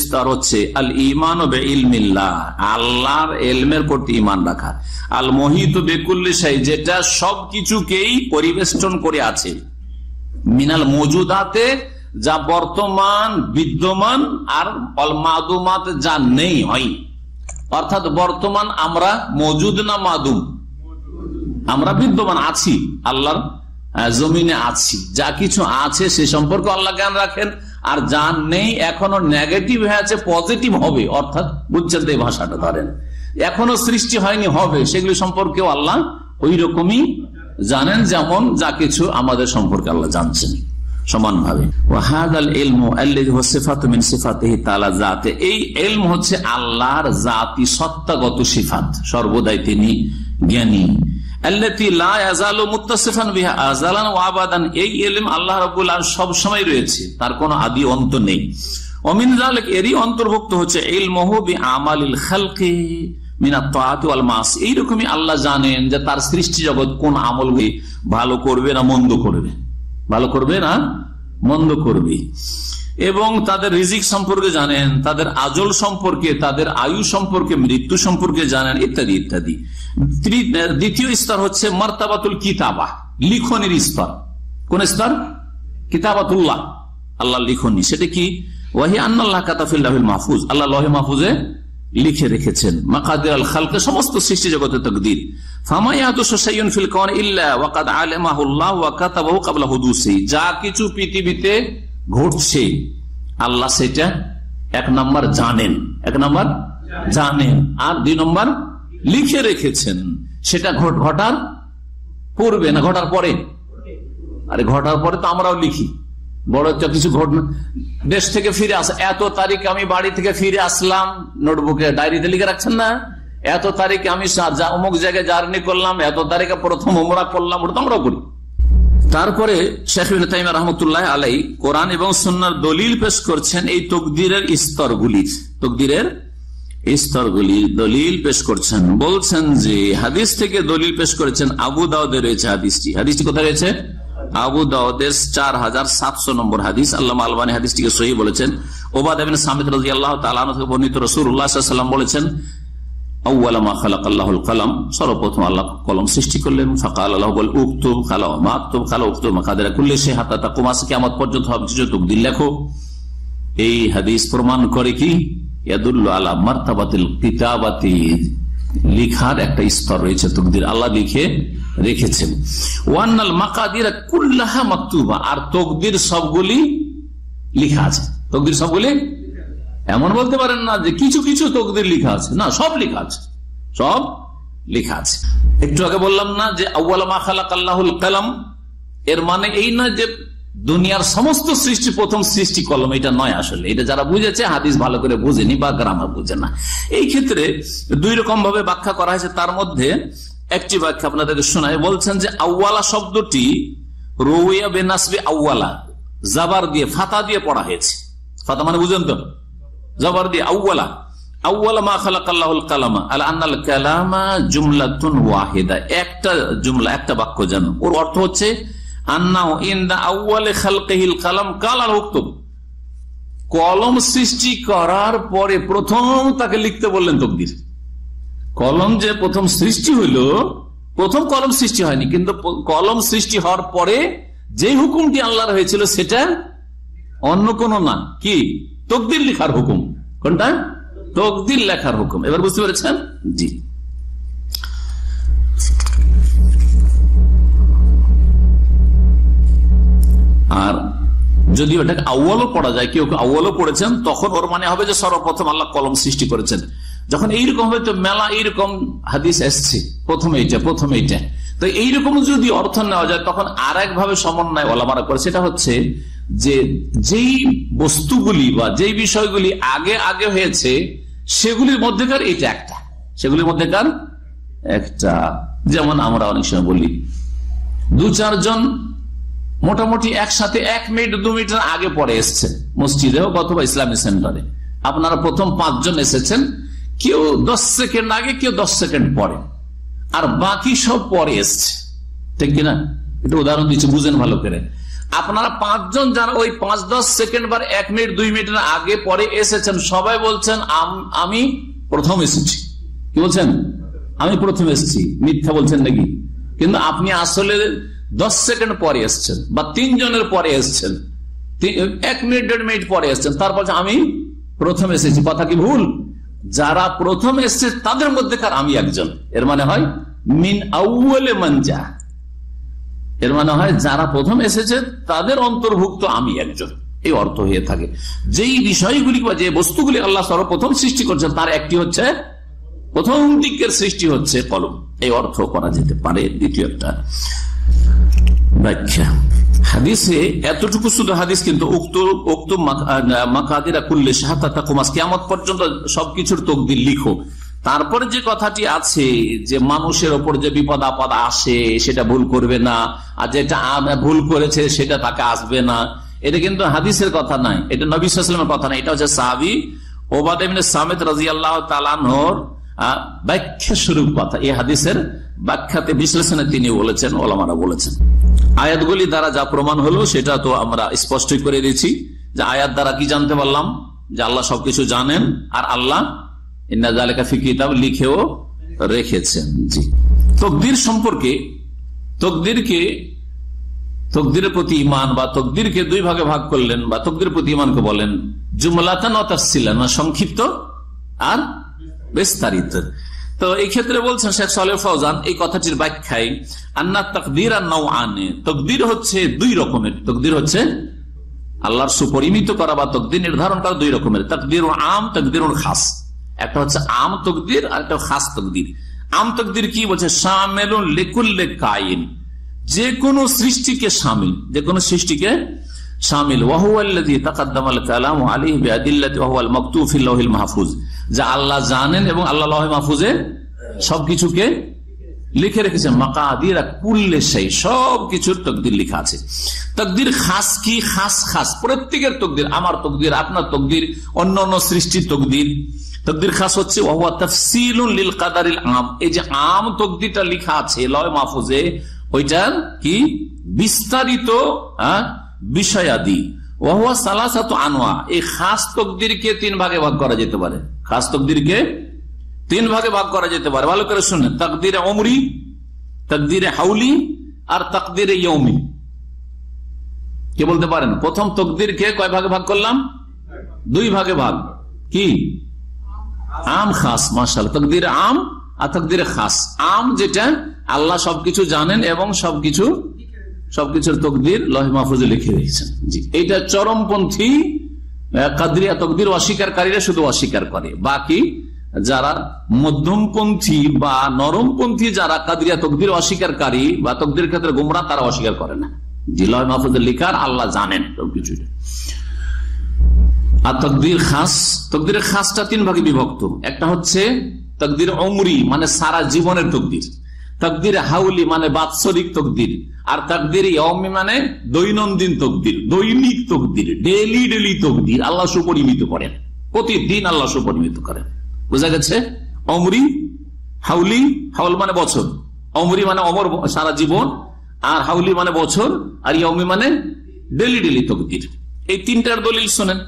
স্তর হচ্ছে, আল ইমান ও ইলমিল্লাহ আল্লাহর এলমের প্রতি ইমান রাখা। আল মোহিত বেকুল্লি সাই যেটা সবকিছুকেই পরিবেষ্টন করে আছে। মিনাল মজুদাতে যা বর্তমান বিদ্যমান আর অলমাদুমাত যা নেই হয়। অর্থাৎ বর্তমান আমরা মজুদ না মাদুম? আমরা বিদ্যমান আছি, আল্লাহর জমিনে আছি। যা কিছু আছে সে সম্পর্কে আল্লাহ জ্ঞান রাখেন, আর যা নেই এখনও নেগেটিভ হয়ে আছে পজিটিভ হবে। অর্থাৎ বুঝছেন এই ভাষাটা, ধরেন। এখনও সৃষ্টি হয়নি, হবে। সেগুলি সম্পর্কেও আল্লাহ ওই রকমই জানেন, যেমন যা কিছু আমাদের সম্পর্কে আল্লাহ জানছেন। সমানভাবে। এই আল্লাহর জাতি সত্তাগত সিফাত, সর্বদাই তিনি জ্ঞানী। সব সময় রয়েছে, তার কোন আদি অন্ত নেই। অমিন এরই অন্তর্ভুক্ত হচ্ছে এইরকমই আল্লাহ জানেন যে তার সৃষ্টি জগৎ কোন আমল ভালো করবে না মন্দ করবে। ভালো করবে না, মন্দ করবে। এবং তাদের রিজিক সম্পর্কে জানেন, তাদের আজল সম্পর্কে, তাদের আয়ু সম্পর্কে, মৃত্যু সম্পর্কে জানেন, ইত্যাদি ইত্যাদি। দ্বিতীয় স্তর হচ্ছে মর্তাবাতুল কিতাবা, লিখনের স্তর। কোন স্তর? কিতাবাতুল্লাহ আল্লাহ লিখনি। সেটা কি? ওয়াহি আন্নাল্লাহ কাতাফিল্লাহ মাহফুজ। আল্লাহ লহে মাহফুজে লিখে রেখেছেন। মাকাদের আল খালকে সমস্ত সৃষ্টি জগতে তকদির। যা কিছু পৃথিবীতে ঘটছে, আল্লাহ সেটা এক নম্বর জানেন। এক নম্বর জানেন। আর দুই নম্বর লিখে রেখেছেন। সেটা ঘট ঘটার পূর্বে না, ঘটার পরে? আরে ঘটার পরে তো আমরাও লিখি। বড় কিছু ঘটনা। দেশ থেকে ফিরে আস, এত তারিখ আমি বাড়ি থেকে ফিরে আসলাম, নোটবুকে ডায়েরিতে লিখে রাখছেন না? এত তারিখে আমি অমুক জায়গায় জার্নি করলাম, এত তারিখে প্রথম ওমরা করলাম, ওটা আমরা করি। তারপরে শেখ ইবনে তাইমিয়া রহমতুল্লাহ আলাই কোরআন এবং সুন্নার দলিল পেশ করছেন এই তকদিরের স্তরগুলির। তকদিরের স্তরগুলি দলিল পেশ করছেন। বলছেন যে, হাদিস থেকে দলিল পেশ করেছেন আবু দাউদে রয়েছে হাদিসটি। হাদিসটি কোথায় রয়েছে? আবু দাউদের চার হাজার সাতশো নম্বর হাদিস। আল্লাহ আলবানী হাদিসটিকে সহি বলেছেন। ওবাদ সামিদ রাজি আল্লাহ তালা থেকে বর্ণিত রসুল্লাহাম বলেছেন আল্লাহুল কালাম সর্বপ্রথম আল্লাহ কলম সৃষ্টি করলেন। আল্লাহ তা পর্যন্ত লেখো। এই হাদিস প্রমাণ করে কি? ইয়াদুল্ল আলা মার্তাবাতিল কিতাবাতি লিখার একটা স্তর রয়েছে, তকদির আল্লাহ লিখে রেখেছেন। ওয়ান্নাল মাকাদির কুল্লাহা মাকতুবা, আর তকদির সবগুলি লিখা আছে। তকদির সবগুলি এমন বলতে পারেন না যে কিছু কিছু তকদির লিখা আছে। না, সব লিখা আছে। সব লিখা আছে। একটু আগে বললাম না যে আউ্লামা খালাক আল্লাহুল কালাম, এর মানে এই না যে দুনিয়ার সমস্ত সৃষ্টি প্রথম সৃষ্টি কলম, এটা নয় আসলে। এটা যারা বুঝেছে, হাদিস ভালো করে বুঝেনি বা গ্রামার বুঝে না। এই ক্ষেত্রে দুই রকম ভাবে ব্যাখ্যা করা হয়েছে। তার মধ্যে একটি ব্যাখ্যা আপনাদেরকে শোনায়। বলছেন যে আউ্বালা শব্দটি রৌয়া বেনাসবি আউ্বালা জাবার দিয়ে, ফাতা দিয়ে পড়া হয়েছে। ফাতা মানে বুঝেন তো? জবর দিয়ে ওয়াহিদা। একটা জুমলা, একটা বাক্য জানো ওর অর্থ হচ্ছে কলম সৃষ্টি করার পরে প্রথম তাকে লিখতে বললেন তকদির। কলম যে প্রথম সৃষ্টি হইল, প্রথম কলম সৃষ্টি হয়নি, কিন্তু কলম সৃষ্টি হওয়ার পরে যে হুকুমটি আল্লাহর হয়েছিল, সেটা অন্য কোন না। কি? তকদির লেখার হুকুম। কোনটা? তকদির লেখার হুকুম। এবার বুঝতে পেরেছেন? জি। আর যদি ওটাকে আউ্বালও পড়া যায়, কেউ আউ্বালও পড়েছেন, তখন ওর মানে হবে যে সর্বপ্রথম আল্লাহ কলম সৃষ্টি করেছেন। যখন এইরকম হবে তো মেলা এইরকম হাদিস এসছে, প্রথমে এইটা প্রথমে এইটা। তো এইরকম যদি অর্থ নেওয়া যায়, তখন আর ভাবে সমন্বয় ওলামারা করে, সেটা হচ্ছে যে যেই বস্তুগুলি বা যেই বিষয়গুলি আগে আগে হয়েছে, সেগুলির মধ্যেকার এটা একটা। সেগুলির মধ্যেকার একটা। যেমন আমরা অনেক সময় বলি, দু চারজন মোটামুটি একসাথে এক মিনিট, দু মিনিটের আগে পরে এসছে মসজিদে হোক অথবা ইসলামী সেন্টারে। আপনারা প্রথম পাঁচজন এসেছেন, কেউ দশ সেকেন্ড আগে, কেউ দশ সেকেন্ড পরে। আর বাকি সব পরে এসছে। ঠিক কিনা এটা উদাহরণ দিচ্ছি, বুঝেন ভালো করে। আপনারা পাঁচজন যারা ওই পাঁচ, দশ সেকেন্ড বার এক মিনিট, দুই মিনিটের আগে পরে এসেছেন, সবাই বলছেন আমি প্রথম এসেছি। কি বলছেন? আমি প্রথম এসেছি। মিথ্যা বলছেন নাকি? কিন্তু আপনি আসলে দশ সেকেন্ড পরে এসছেন বা তিনজনের পরে এসছেন। এক মিনিট, দেড় মিনিট পরে এসছেন। তারপর আমি প্রথম এসেছি। কথা কি ভুল? যারা প্রথম এসছে, তাদের মধ্যেকার আমি একজন। এর মানে হয়, মিন আউ্লে মঞ্জা এর মানে হয়, যারা প্রথম এসেছে, তাদের অন্তর্ভুক্ত আমি একজন। এই অর্থ হয়ে থাকে। যেই বিষয়গুলি বা যে বস্তুগুলি আল্লাহ সর্বপ্রথম সৃষ্টি করছেন, তার একটি হচ্ছে, প্রথম দিকের সৃষ্টি হচ্ছে কলম। এই অর্থ করা যেতে পারে। দ্বিতীয় একটা ব্যাখ্যা হাদিসে এতটুকু শুধু হাদিস কিন্তু উক্ত উক্ত মাকাদিরা কেমত পর্যন্ত সবকিছুর তকদির লিখো। তারপরে যে কথাটি আছে যে মানুষের ওপর যে বিপদ আপদ আসে, সেটা ভুল করবে না, আর যেটা ভুল করেছে, সেটা তাকে আসবে না। এটা কিন্তু হাদিসের কথা নাই, এটা নবিসের কথা নাই, এটা হচ্ছে সাহাবি ওবাদ সামেদ রাজি আল্লাহ তালানোর ব্যাখ্যা স্বরূপ কথা, এই হাদিসের ব্যাখ্যাতে বিশ্লেষণে তিনি বলেছেন, ওলামারা বলেছেন। আয়াতগুলি দ্বারা যা প্রমাণ হলো, সেটা তো আমরা স্পষ্টই করে দিয়েছি যে আয়াত দ্বারা কি জানতে পারলাম? যে আল্লাহ সবকিছু জানেন আর আল্লাহ কিতাব লিখেও রেখেছেন। জি। তকদির সম্পর্কে, তকদিরকে, তকদিরের প্রতি ইমান বা তকদিরকে দুই ভাগে ভাগ করলেন বা তকদির প্রতি ইমানকে বলেন, জুমলাতান অতাফসিলান মানে সংক্ষিপ্ত আর বিস্তারিত। তো এই ক্ষেত্রে বলছেন শেখ সালে ফৌজান এই কথাটির ব্যাখ্যায়, আন্না তকদির আর নৌ আনে তকদির হচ্ছে দুই রকমের। তকদির হচ্ছে আল্লাহর সুপরিমিত করা বা তকদির নির্ধারণ করা দুই রকমের। তকদির আম তকদির খাস। একটা হচ্ছে আম তকদির, আর একটা খাস তকদির। আম তকদির কি বলছে? সামেলুন লেকুল্লে কাইন যে কোনো সৃষ্টিকে সামিল, যে কোনো সৃষ্টিকে শামিল ওয়াহুয়াল্লাযী তাকাদ্দামা আল কালাম আলাইহি বিআদিল্লাতি ওয়া হুয়াল মাকতুব ফিল লাওহিল মাহফুজ। যা আল্লাহ জানেন এবং আল্লাহ লাওহে মাহফুজে সবকিছুকে লিখে রেখেছেন। মাকাদির কুল্লে সেই সব কিছুর তকদির লিখা আছে। তকদির খাস কি? খাস খাস। প্রত্যেকের তকদির আমার তকদির আপনার তকদির অন্য অন্য সৃষ্টির তকদির। তকদির খাস হচ্ছে ওহুয়া তাফসিলুন লিল কাদারিল আম। এই যে আম তকদিরটা লিখা আছে লয় মাহফুজে ওইটার কি? বিস্তারিত হ্যাঁ, বিষয়াদি। ওহুয়া সালাসাত আনোয়া এই খাস তকদিরকে তিন ভাগে ভাগ করা যেতে পারে। খাস তকদিরকে তিন ভাগে ভাগ করা যেতে পারে। ভালো করে শুনেন তাকদিরে অমরি তাকদিরে হাউলি আর তাকদিরে ইয়মি কে বলতে পারেন? প্রথম তকদিরকে কয় ভাগে ভাগ করলাম? দুই ভাগে ভাগ। কি? আম খাস মাসাল তকদিরে আম আর তকদিরে খাস। আম যেটা আল্লাহ সবকিছু জানেন এবং সবকিছু সবকিছুর তকদির লহ মাহফুজে লিখে রেখেছেন। জি। এইটা চরমপন্থী কাদরিয়া তকদির অস্বীকারীরা শুধু অস্বীকার করে। বাকি যারা মধ্যমপন্থী বা নরমপন্থী, যারা কাদরিয়া তকদির অস্বীকারী বা তকদির ক্ষেত্রে গুমরা, তারা অস্বীকার করে না। জি, লহ মাহফুজের লিখার আল্লাহ জানেন সবকিছু। আর তকদির খাস তকদির খাসটা তিন ভাগে বিভক্ত। একটা হচ্ছে তকদির অমরি মানে সারা জীবনের তকদির। তকদির হাউলি মানে বাৎসরিক তকদির, আর তকদির মানে দৈনন্দিন তকদির, দৈনিক তকদির ডেলি ডেলি তকদির, আল্লাহ সুপরিমিত করেন। প্রতিদিন আল্লাহ সুপরিমিত করেন। বোঝা গেছে? অমরি, হাউলি, হাউল মানে বছর। অমরি মানে অমর সারা জীবন, আর হাউলি মানে বছর, আর ইয়মি মানে ডেলি ডেলি তকদির। এই তিনটার দলিল শোনেন।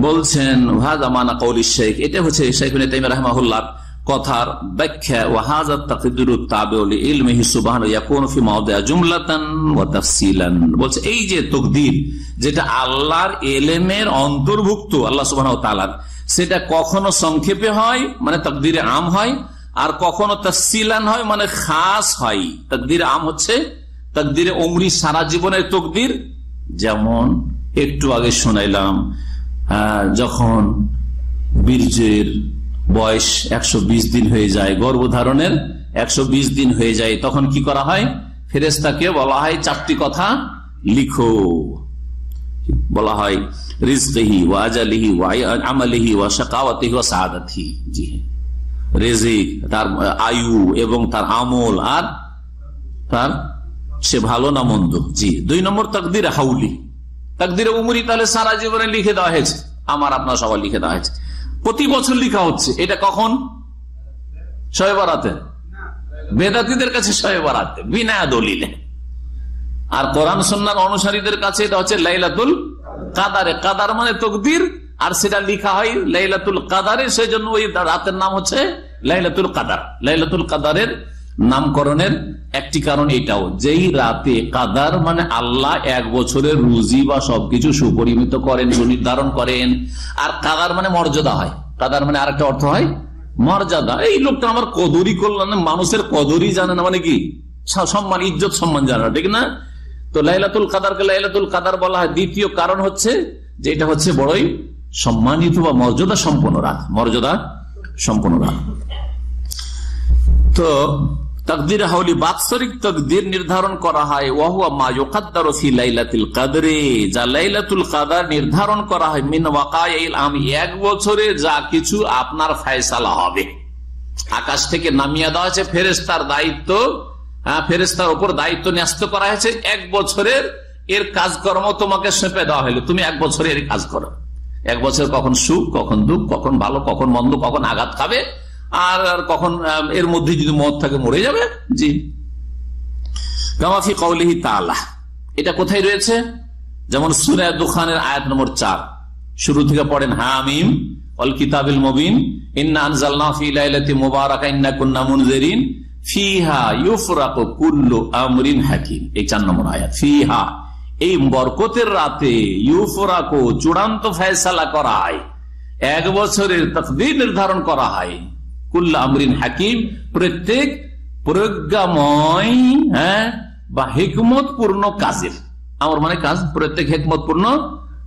বলছেন ভাজামানা কৌলি শেখ। এটা হচ্ছে শেখ রহমাহুল্লাহ। কথার ব্যাখ্যা ও হাজার তাকিদুর তাবে ইলমিহি সুবহান ইয়াকুন ফি মাওদিআ জুমলাতান ওয়া তাফসিলান। বলছে, এই যে তকদির, যেটা আল্লাহর এলেমের অন্তর্ভুক্ত, আল্লাহ সুবহানাহু ওয়া সেটা কখনো সংক্ষেপে হয় মানে তকদিরে আম হয়, আর কখনো তাফসিলান হয় মানে খাস হয়। তকদিরে আম হচ্ছে, তকদিরে অমরি সারা জীবনের তকদির। যেমন একটু আগে শোনাইলাম যখন বীর্যের বয়স একশো বিশ দিন হয়ে যায়। গর্ভধারণের একশো বিশ দিন হয়ে যায়। তখন কি করা হয়? ফেরেস্তাকে বলা হয়, চারটি কথা লিখো। বলা হয়, রিজকিহি ওয়াজালিহি আমালিহি ওয়া শাকাওয়াতিহি ওয়া সাআদাতিহি জি হ্যাঁ। রেজিক, তার আয়ু এবং তার আমল আর তার সে ভালো না মন্দ। জি, দুই নম্বর তকদির হাউলি। তকদির উমরি তাহলে সারা জীবনে লিখে দেওয়া হয়েছে। আমার, আপনার সবাই লিখে দেওয়া হয়েছে। প্রতি বছর লিখা হচ্ছে। এটা কখন? শয়ে বারাতে বেদাতিদের কাছে শয়ে বারাতে দলিলে। আর কোরআন সন্ন্যার অনুসারীদের কাছে এটা হচ্ছে লাইলাতুল কাদারে। কাদার মানে তকদির, আর সেটা লিখা হয় লাইলাতুল কাদারে সেই জন্য ওই রাতের নাম হচ্ছে লাইলাতুল কাদার। লাইলাতুল কাদারের নামকরণের একটি কারণ এটাও। যেই রাতে কাদার মানে আল্লাহ এক বছরের রুজি বা সবকিছু সুপরিমিত করেন, সুনির্ধারণ করেন, আর কাদার মানে মর্যাদা হয়। কাদার মানে আরেকটা অর্থ হয় মর্যাদা। এই লোকটা আমার কদরি করলাম না, মানুষের কদরই জানে না মানে কি? সম্মান, ইজ্জত সম্মান জানে না, ঠিক না? তো লাইলাতুল কাদারকে লাইলাতুল কাদার বলা হয়। দ্বিতীয় কারণ হচ্ছে যে এটা হচ্ছে বড়ই সম্মানিত বা মর্যাদা সম্পন্ন রাত। মর্যাদা সম্পন্ন রাত। তো তকদির হাউলি বাৎসরিক তকদির নির্ধারণ করা হয়। ওয়াহুয়া মা ইউকাদ্দারু লাইলাতুল কদরে। যা লাইলাতুল কদর নির্ধারণ করা হয়। মিন ওয়াকাইল আমি এক বছরে যা কিছু আপনার ফয়সালা হবে। আকাশ থেকে নামিয়ে দেওয়া হয়েছে। ফেরেস্তার দায়িত্ব হ্যাঁ ফেরেস্তার উপর দায়িত্ব ন্যস্ত করা হয়েছে। এক বছরের এর কাজকর্ম তোমাকে সেপে দেওয়া হলো। তুমি এক বছরে এর কাজ করো। এক বছর কখন সুখ, কখন দুঃখ, কখন ভালো, কখন মন্দ, কখন আঘাত খাবে? আর আর কখন এর মধ্যে যদি মদ থাকে মরে যাবে? জি। কামাফি কৌলিহি তালা এটা কোথায় রয়েছে? যেমন সুরা দুখানের আয়াত নম্বর চার। শুরু থেকে পড়েন হামিম অল কিতাবিল মবিন আমরিন হাকিম। চার নম্বর ফিহা, এই বরকতের রাতে চূড়ান্ত এক বছরের নির্ধারণ করা হয়। কুল্লা আমরিন হাকিম, প্রত্যেক প্রজ্ঞাময় হ্যাঁ বা হেকমত পূর্ণ কাজের। আমার মানে কাজ, প্রত্যেক হেকমত পূর্ণ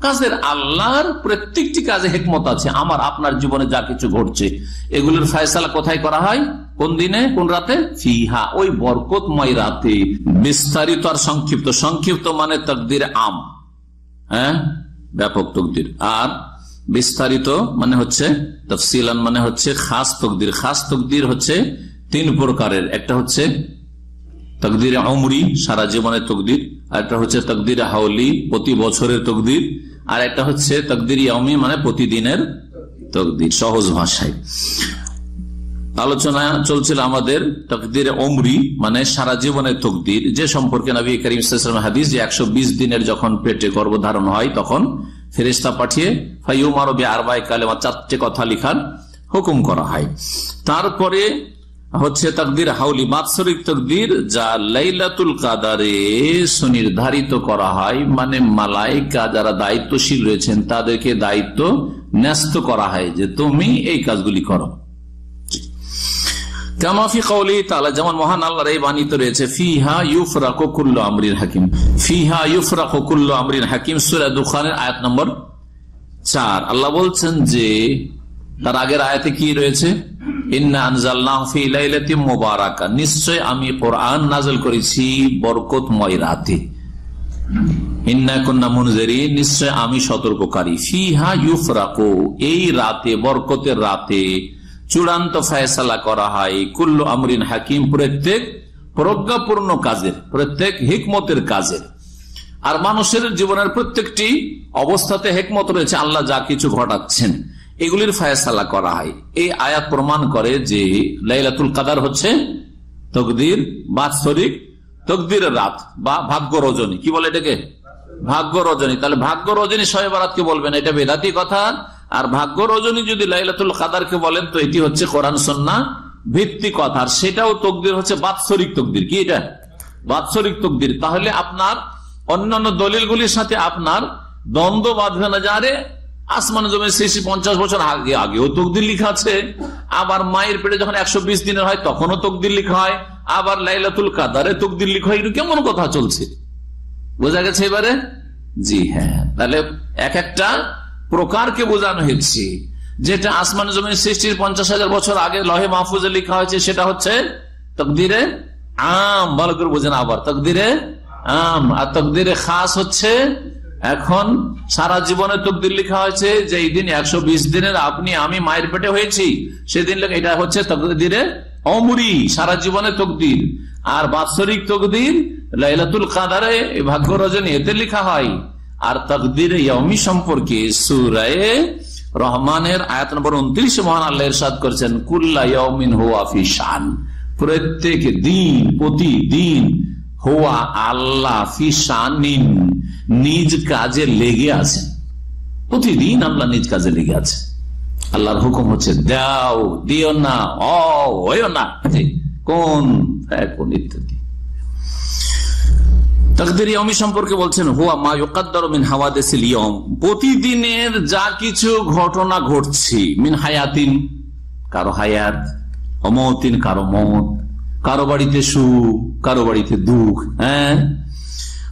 কাজের। আল্লাহর প্রত্যেকটি কাজে হেকমত আছে। আমার, আপনার জীবনে যা কিছু ঘটছে। এগুলোর ফয়সালা কোথায় করা হয়? কোন দিনে? কোন রাতে? ফিহা, ওই বরকতময় রাতে। বিস্তারিত আর সংক্ষিপ্ত। সংক্ষিপ্ত মানে তকদির আম হ্যাঁ ব্যাপক তকদির। আর বিস্তারিত মানে হচ্ছে, তফসিলান মানে হচ্ছে খাস তকদির। খাস তকদির হচ্ছে তিন প্রকারের। একটা হচ্ছে তকদির অমরি সারা জীবনের তকদির, আর একটা হচ্ছে তকদির হাওলি প্রতি বছরের তকদির, আর একটা হচ্ছে তকদির ইয়মি মানে প্রতিদিনের তকদির, সহজ ভাষায়। আলোচনা চলছিল আমাদের তকদির অমরি মানে সারা জীবনের তকদির, যে সম্পর্কে নবী করিম হাদিস যে একশো বিশ দিনের যখন পেটে গর্ভধারণ হয়, তখন ফেরিস্তা পাঠিয়ে ফাইমারবি আরবাই কালেমা চারটে কথা লিখার হুকুম করা হয়। তারপরে হচ্ছে তকদির হাউলি বাৎসরিক তকদির, যা লাইলাতুল কাদারে সুনির্ধারিত করা হয় মানে মালাইকা যারা দায়িত্বশীল রয়েছেন, তাদেরকে দায়িত্ব ন্যস্ত করা হয় যে তুমি এই কাজগুলি করো। কামাফি কৌলি তালা যেমন মহান আল্লাহর এই রয়েছে, ফিহা ইউফরা আমরিন হাকিম। ফিহা ইউফরা আমরিন হাকিম, সুরা দুখানের আয়াত নম্বর চার। আল্লাহ বলছেন যে, তার আগের আয়াতে কি রয়েছে? নিশ্চয় আমি কোরআন নাজল করেছি বরকতময় রাতে। নিশ্চয় আমি সতর্ককারী। ফিহা ইউফরাকো, এই রাতে, বরকতের রাতে চূড়ান্ত ফয়সালা করা হয়। কুল্লু আমরিন হাকিম প্রত্যেক প্রজ্ঞাপূর্ণ কাজের, প্রত্যেক হিকমতের কাজের। আর মানুষের জীবনের প্রত্যেকটি অবস্থাতে হেকমত রয়েছে, আল্লাহ যা কিছু ঘটাচ্ছেন, এগুলির ফায়সালা করা হয়। এই আয়াত প্রমাণ করে যে লাইলাতুল কাদার হচ্ছে তকদির বাৎসরিক তকদির রাত বা ভাগ্য রজনী। কি বলে এটাকে? ভাগ্য রজনী। তাহলে ভাগ্য রজনী শয়ে বারাতকে বলবেন এটা বেদাতি কথা আর ভাগ্য রজনী যদি লাইলাতুল কাদারকে বলেন, তো এটি হচ্ছে কোরআন সন্না ভিত্তি কথা। আর সেটাও তকদির হচ্ছে বাৎসরিক তকদির। কি এটা? বাৎসরিক তকদির। তাহলে আপনার অন্যান্য দলিলগুলির সাথে আপনার দ্বন্দ্ব বাঁধবে না। যারে আসমান জমির শেষে পঞ্চাশ বছর আগে, আগেও তকদির লিখা আছে। আবার মায়ের পেটে যখন একশো বিশ দিনের হয়, তখনও তকদির লিখা হয়। আবার লাইলাতুল কাদারে তকদির লিখা হয়। কেমন কথা চলছে? বোঝা গেছে এবারে? জি হ্যাঁ। তাহলে এক একটা প্রকারকে বোঝানো হয়েছে, যেটা আসমান জমির সৃষ্টির পঞ্চাশ হাজার বছর আগে লহে মাহফুজে লিখা হয়েছে, সেটা হচ্ছে তকদিরে আম, ভালো করে বোঝেন আবার, তকদিরে আম, আর তকদিরে খাস হচ্ছে এখন সারা জীবনে তকদির লেখা হয়েছে যে এই দিন একশো বিশ দিনের আপনি, আমি মায়ের পেটে হয়েছি, সেদিন এটা হচ্ছে তকদিরে অমরি, সারা জীবনে তকদির। আর বাৎসরিক তকদির লাইলাতুল কাদারে ভাগ্য রজনী এতে লেখা হয়। আর তকদির ইয়মি সম্পর্কে সুরায় রহমানের আয়াত নম্বর উনত্রিশ মহান আল্লাহ ইরশাদ করেছেন, কুল্লা ইয়মিন হুয়া শান। প্রত্যেক দিন, প্রতিদিন হোয়া আল্লাহ ফিসানিন নিজ কাজে লেগে আছেন। প্রতিদিন আল্লাহ নিজ কাজে লেগে আছে। আল্লাহর হুকুম হচ্ছে, দাও, দিও না, অ না। কোন? কোন ইত্যাদি। তকদির ইয়মি সম্পর্কে বলছেন, হুয়া মা মিন ইয়ম প্রতিদিনের যা কিছু ঘটনা ঘটছে, মিন হায়াতিন, কারও হায়াত, অমতিন, কারও মত, কারও বাড়িতে সুখ, কারও বাড়িতে দুঃখ হ্যাঁ?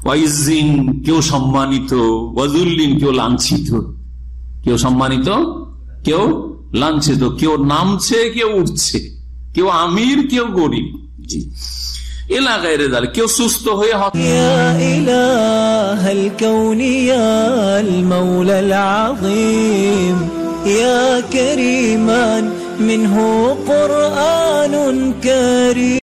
ওয়াইজিন, কেউ সম্মানিত ওয়াজুল্লিন কেউ লাঞ্ছিত। কেউ সম্মানিত, কেউ লাঞ্ছিত। কেউ নামছে, কেউ উঠছে। কেউ আমির, কেউ গরিব। জি এলাকায় রেজাল কেউ সুস্থ হয়ে يا إله الكون يا المولى العظيم يا كريما منه قرآن كريم